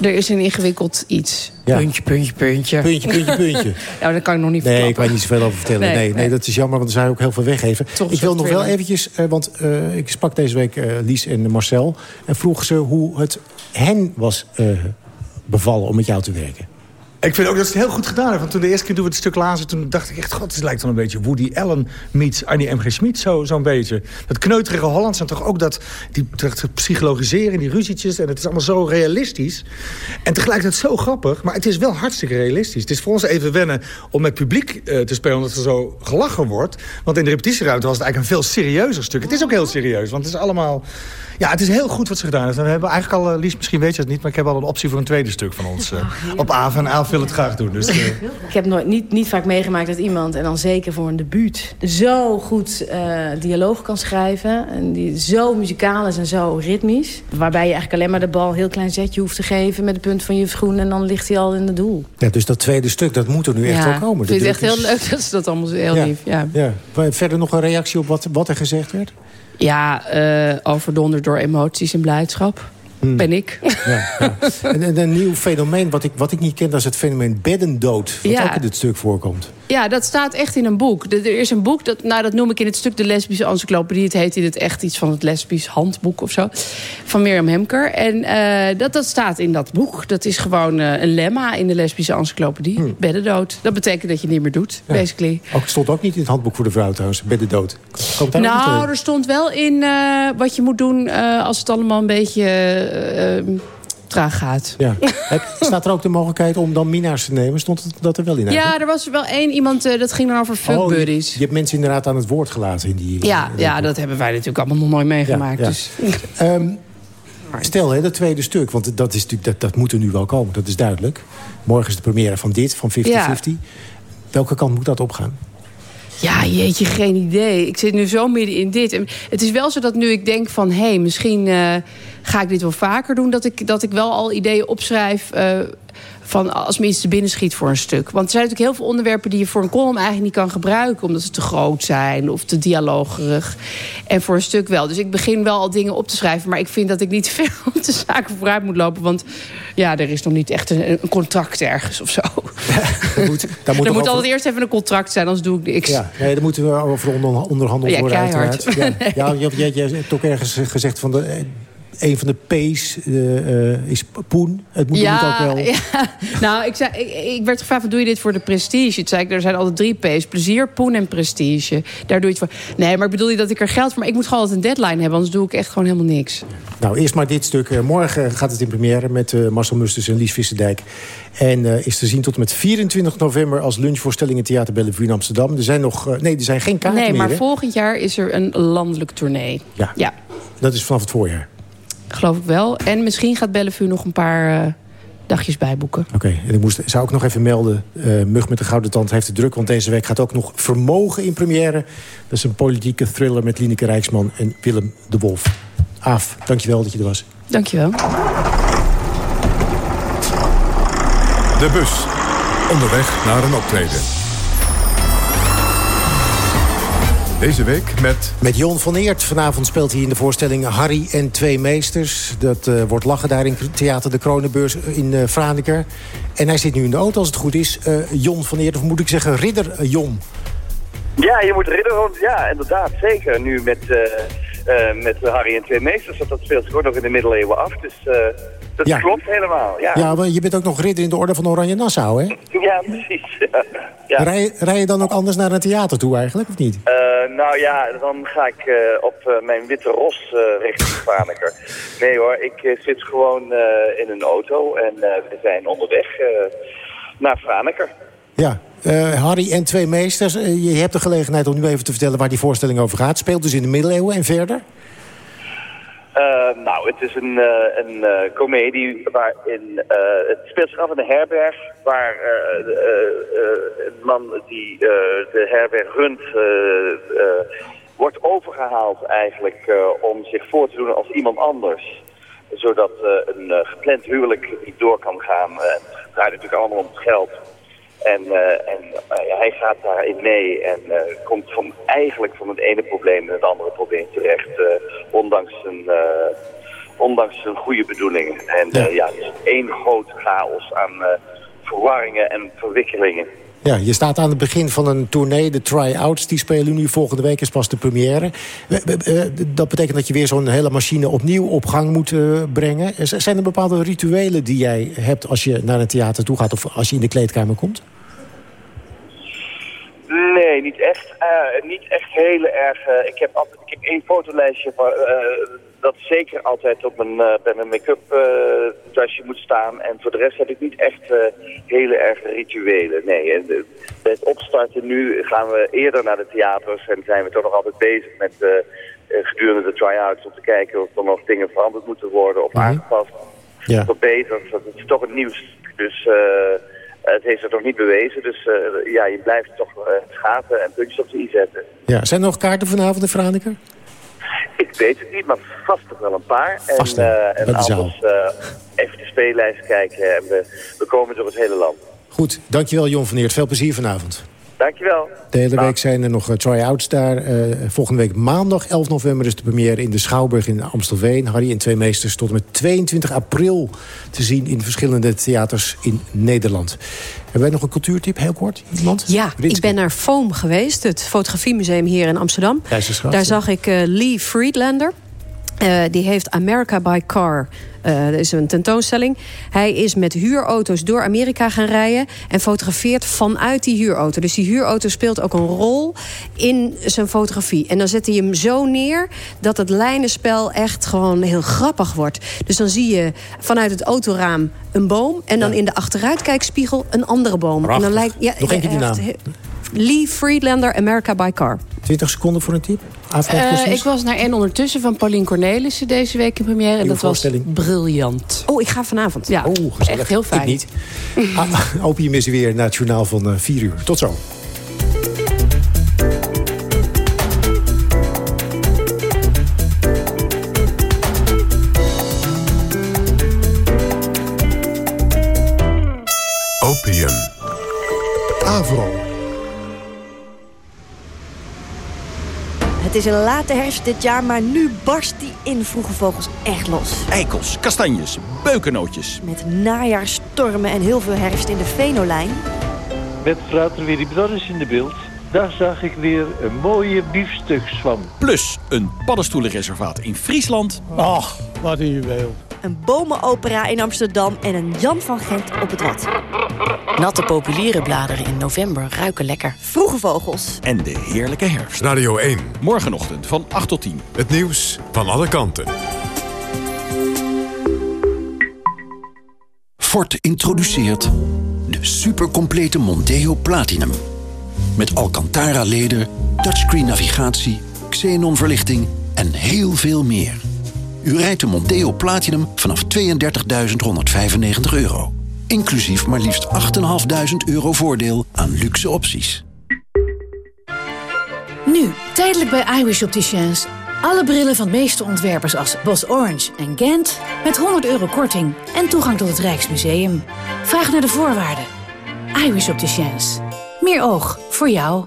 er is een ingewikkeld iets. Ja. Puntje, puntje, puntje. Puntje, puntje, puntje. nou, dat kan ik nog niet Nee, ik kan je niet zoveel over vertellen. Nee, Nee, nee, nee. dat is jammer, want er zijn ook heel veel weggeven. Toch ik wil nog wel eventjes, eh, want eh, ik sprak deze week eh, Lies en Marcel... en vroeg ze hoe het hen was eh, bevallen om met jou te werken. Ik vind ook dat ze het heel goed gedaan heeft. Want toen de eerste keer toen we het stuk lazen... toen dacht ik echt, god, het lijkt wel een beetje Woody Allen meets Annie M. G. Schmid. Zo, zo'n beetje. Dat kneuterige Hollands en toch ook dat... die dat psychologiseren, die ruzietjes. En het is allemaal zo realistisch. En tegelijkertijd zo grappig. Maar het is wel hartstikke realistisch. Het is voor ons even wennen om met publiek eh, te spelen... omdat er zo gelachen wordt. Want in de repetitieruimte was het eigenlijk een veel serieuzer stuk. Het is ook heel serieus, want het is allemaal... Ja, het is heel goed wat ze gedaan heeft. En we hebben eigenlijk al, eh, Lies, misschien weet je het niet... maar ik heb al een optie voor een tweede stuk van ons. eh, op Aaf en Aaf wil het graag doen. Dus, eh, Ik heb nooit, niet, niet vaak meegemaakt dat iemand, en dan zeker voor een debuut... zo goed eh, dialoog kan schrijven. En die zo muzikaal is en zo ritmisch. Waarbij je eigenlijk alleen maar de bal een heel klein zetje hoeft te geven... met de punt van je schoen en dan ligt hij al in het doel. Ja, dus dat tweede stuk, dat moet er nu echt Ja, wel komen. Ik vind het echt heel leuk dat ze dat allemaal zo heel Ja. lief. Ja. Ja. Maar Verder nog een reactie op wat, wat er gezegd werd? Ja, eh overdonderd door emoties en blijdschap. Hmm. Ben ik. Ja, ja. En, en een nieuw fenomeen wat ik, wat ik niet ken... dat is het fenomeen beddendood. Wat Ja. ook in dit stuk voorkomt. Ja, dat staat echt in een boek. Er is een boek, dat, nou, dat noem ik in het stuk de lesbische encyclopedie. Het heet in het echt iets van het lesbisch handboek of zo. Van Mirjam Hemker. En eh, dat, dat staat in dat boek. Dat is gewoon eh, een lemma in de lesbische encyclopedie. Beddendood. Dat betekent dat je niet meer doet, Ja. basically. Ook stond ook niet in het handboek voor de vrouw trouwens. Beddendood. Komt daar ook niet Nou, in? er stond wel in eh, wat je moet doen eh, als het allemaal een beetje eh, eh, traag gaat. Ja. Staat er ook de mogelijkheid om dan minnaars te nemen? Stond dat er wel in? Ja, er was wel één iemand, eh, dat ging dan over fuck Oh, je, hebt mensen inderdaad aan het woord gelaten in die... Ja, ja, dat hebben wij natuurlijk allemaal nog nooit meegemaakt. Ja. Dus. Ehm, stel, hè, dat tweede stuk, want dat, is natuurlijk, dat, dat moet er nu wel komen, dat is duidelijk. Morgen is de première van dit, van 50-50. Welke kant moet dat opgaan? Ja, jeetje, geen idee. Ik zit nu zo midden in dit. En het is wel zo dat nu ik denk van... hé, hey, misschien eh, ga ik dit wel vaker doen... dat ik, dat ik wel al ideeën opschrijf... eh, van als binnen schiet voor een stuk. Want er zijn natuurlijk heel veel onderwerpen... die je voor een column eigenlijk niet kan gebruiken... omdat ze te groot zijn of te dialogerig. En voor een stuk wel. Dus ik begin wel al dingen op te schrijven... maar ik vind dat ik niet ver op de zaken vooruit moet lopen. Want ja, er is nog niet echt een, een contract ergens of zo. Er moet, daar er moet over- altijd eerst even een contract zijn, anders doe ik niks. Ja, nee, daar moeten we over onder, onderhandeld Ja, worden uiteraard. Ja, ja, je, je, je hebt ook ergens gezegd van... De, een van de P's eh, eh, is poen. Het moet, moet ook wel... ja. Nou, ik, zei, ik, ik werd gevraagd, van, doe je dit voor de prestige? Toen zei ik, er zijn altijd drie P's. Plezier, poen en prestige. Daar doe je het voor. Nee, maar ik bedoel niet dat ik er geld voor... Maar ik moet gewoon altijd een deadline hebben, anders doe ik echt gewoon helemaal niks. Nou, eerst maar dit stuk. Eh, morgen gaat het in première met Marcel Musters en Lies Visserdijk. En is te zien tot en met 24 november als lunchvoorstelling in Theater Bellevue in Amsterdam. Er zijn nog... nee, er zijn geen kaarten nee, meer. maar hè? volgend jaar is er een landelijk tournee. Ja. ja, Dat is vanaf het voorjaar. Geloof ik wel. En misschien gaat Bellevue nog een paar eh, dagjes bijboeken. Oké, en ik moest, zou ook nog even melden... eh, Mug met de Gouden Tand heeft het druk... want deze week gaat ook nog Vermogen in première. Dat is een politieke thriller met Lineke Rijksman en Willem de Wolf. Aaf, dankjewel dat je er was. Dankjewel. De bus. Onderweg naar een optreden. Deze week met... Met Jon van Eert. Vanavond speelt hij in de voorstelling Harry en Twee Meesters. Dat eh, wordt lachen daar in Theater de Kronenbeurs in uh, Franeker. En hij zit nu in de auto als het goed is. Uh, Jon van Eert, of moet ik zeggen Ridder Jon? Ja, je moet Ridder Ja, inderdaad, zeker. Nu met, met Harry en Twee Meesters. Dat, dat speelt zich ook nog in de middeleeuwen af. Dus dat Ja. klopt helemaal. Ja, Ja, maar je bent ook nog ridder in de orde van Oranje Nassau, hè? ja precies. Ja. Rij, rij je dan ook anders naar een theater toe eigenlijk, of niet? Eh, nou ja, dan ga ik eh, op eh, mijn witte ros eh, richting Franeker. Nee hoor, ik eh, zit gewoon eh, in een auto en eh, we zijn onderweg eh, naar Franeker. Ja. Eh, Harry en Twee Meesters. eh, je hebt de gelegenheid om nu even te vertellen waar die voorstelling over gaat. Speelt dus in de middeleeuwen en verder? Eh, nou, het is een, een komedie waarin het speelt zich af in een herberg waar een man die de herberg runt wordt overgehaald eigenlijk om zich voor te doen als iemand anders. Zodat een gepland huwelijk niet door kan gaan. Het draait natuurlijk allemaal om het geld. En, eh, en eh, ja, hij gaat daarin mee en eh, komt van, eigenlijk van het ene probleem in het andere probleem terecht. ondanks, zijn, ondanks zijn goede bedoelingen. En eh, ja, het is één grote chaos aan verwarringen en verwikkelingen. Ja, je staat aan het begin van een tournee, de try-outs. Die spelen nu volgende week, is pas de première. Dat betekent dat je weer zo'n hele machine opnieuw op gang moet eh, brengen. Zijn er bepaalde rituelen die jij hebt als je naar een theater toe gaat... of als je in de kleedkamer komt? Nee, niet echt. Eh, niet echt heel erg. eh, ik, heb altijd, ik heb één fotolijstje van, eh, dat zeker altijd op mijn, bij mijn make-up tasje moet staan. En voor de rest heb ik niet echt hele erg rituelen. Nee, en bij het opstarten nu gaan we eerder naar de theaters en zijn we toch nog altijd bezig met gedurende de try-outs om te kijken of er nog dingen veranderd moeten worden of aangepast. Ja. verbeterd. Dat is toch het nieuws. Dus eh, het heeft het nog niet bewezen. Dus eh, ja, je blijft toch eh, schaten en puntjes op de i zetten. Ja. Zijn er nog kaarten vanavond in Franeker? Ik weet het niet, maar vast toch wel een paar. Vast en eh, en anders eh, even de speellijst kijken. En we, we komen door het hele land. Goed, dankjewel Jon van Eert. Veel plezier vanavond. Dankjewel. De hele week zijn er nog eh, try-outs daar. Eh, volgende week maandag, 11 november, is de première in de Schouwburg in Amstelveen. Harry en Twee Meesters tot en met 22 april te zien in verschillende theaters in Nederland. Hebben wij nog een cultuurtip, heel kort? Iemand? Ja, ik ben naar Foam geweest, het fotografiemuseum hier in Amsterdam. Daar ja. zag ik eh, Lee Friedlander. Eh, die heeft America by Car. Eh, dat is een tentoonstelling. Hij is met huurauto's door Amerika gaan rijden... en fotografeert vanuit die huurauto. Dus die huurauto speelt ook een rol in zijn fotografie. En dan zet hij hem zo neer dat het lijnenspel echt gewoon heel grappig wordt. Dus dan zie je vanuit het autoraam een boom... en dan in de achteruitkijkspiegel een andere boom. En dan lijkt, ja, Nog keer die naam. Lee Friedlander, America by Car. 20 seconden voor een tip? Eh, ik was naar En Ondertussen van Paulien Cornelissen deze week in première. En dat was briljant. Oh, ik ga vanavond. Ja, Oh, gezellig. echt heel fijn. Ik niet. Ah, Opium is weer naar het journaal van eh, 4 uur. Tot zo. Het is een late herfst dit jaar, maar nu barst die in Vroege Vogels echt los. Eikels, kastanjes, beukennootjes. Met najaarstormen en heel veel herfst in de Venolijn. Met frater Willy Brothers in de beeld. Daar zag ik weer een mooie biefstukzwam. Plus een paddenstoelenreservaat in Friesland. Ach, wat een juweel. Een bomenopera in Amsterdam en een Jan van Gent op het Rad. Natte populiere bladeren in november ruiken lekker. Vroege Vogels. En de heerlijke herfst. Radio 1. Morgenochtend van 8 tot 10. Het nieuws van alle kanten. Ford introduceert de supercomplete Monteo Platinum. Met Alcantara leder, touchscreen navigatie, xenon verlichting en heel veel meer. U rijdt de Monteo Platinum vanaf 32.195 euro. Inclusief maar liefst 8.500 euro voordeel aan luxe opties. Nu, tijdelijk bij iWish Opticians. Alle brillen van de meeste ontwerpers als Bos Orange en Gent... met 100 euro korting en toegang tot het Rijksmuseum. Vraag naar de voorwaarden. iWish Opticians. Meer oog voor jou.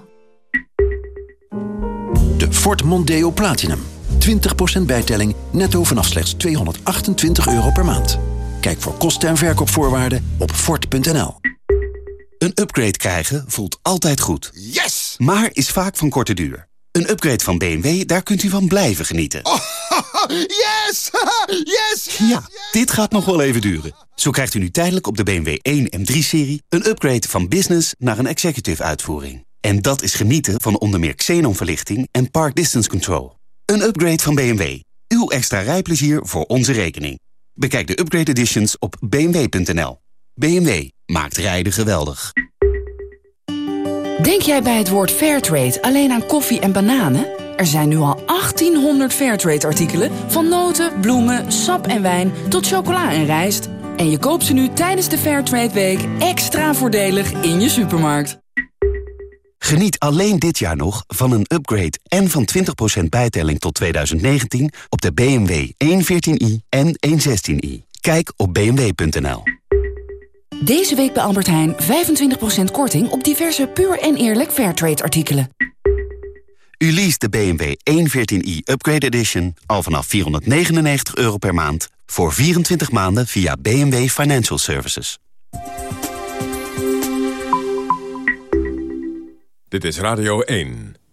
Ford Mondeo Platinum. 20% bijtelling netto vanaf slechts 228 euro per maand. Kijk voor kosten en verkoopvoorwaarden op Ford.nl. Een upgrade krijgen voelt altijd goed. Yes! Maar is vaak van korte duur. Een upgrade van BMW, daar kunt u van blijven genieten. yes! yes! Ja, dit gaat nog wel even duren. Zo krijgt u nu tijdelijk op de BMW 1 M3-serie... een upgrade van business naar een executive uitvoering. En dat is genieten van onder meer xenonverlichting en park distance control. Een upgrade van BMW. Uw extra rijplezier voor onze rekening. Bekijk de upgrade editions op bmw.nl. BMW maakt rijden geweldig. Denk jij bij het woord Fairtrade alleen aan koffie en bananen? Er zijn nu al 1800 Fairtrade-artikelen... van noten, bloemen, sap en wijn tot chocola en rijst. En je koopt ze nu tijdens de Fairtrade Week extra voordelig in je supermarkt. Geniet alleen dit jaar nog van een upgrade en van 20% bijtelling tot 2019 op de BMW 114i en 116i. Kijk op bmw.nl. Deze week bij Albert Heijn 25% korting op diverse puur en eerlijk Fairtrade artikelen. U leest de BMW 114i Upgrade Edition al vanaf 499 euro per maand... voor 24 maanden via BMW Financial Services. Dit is Radio 1.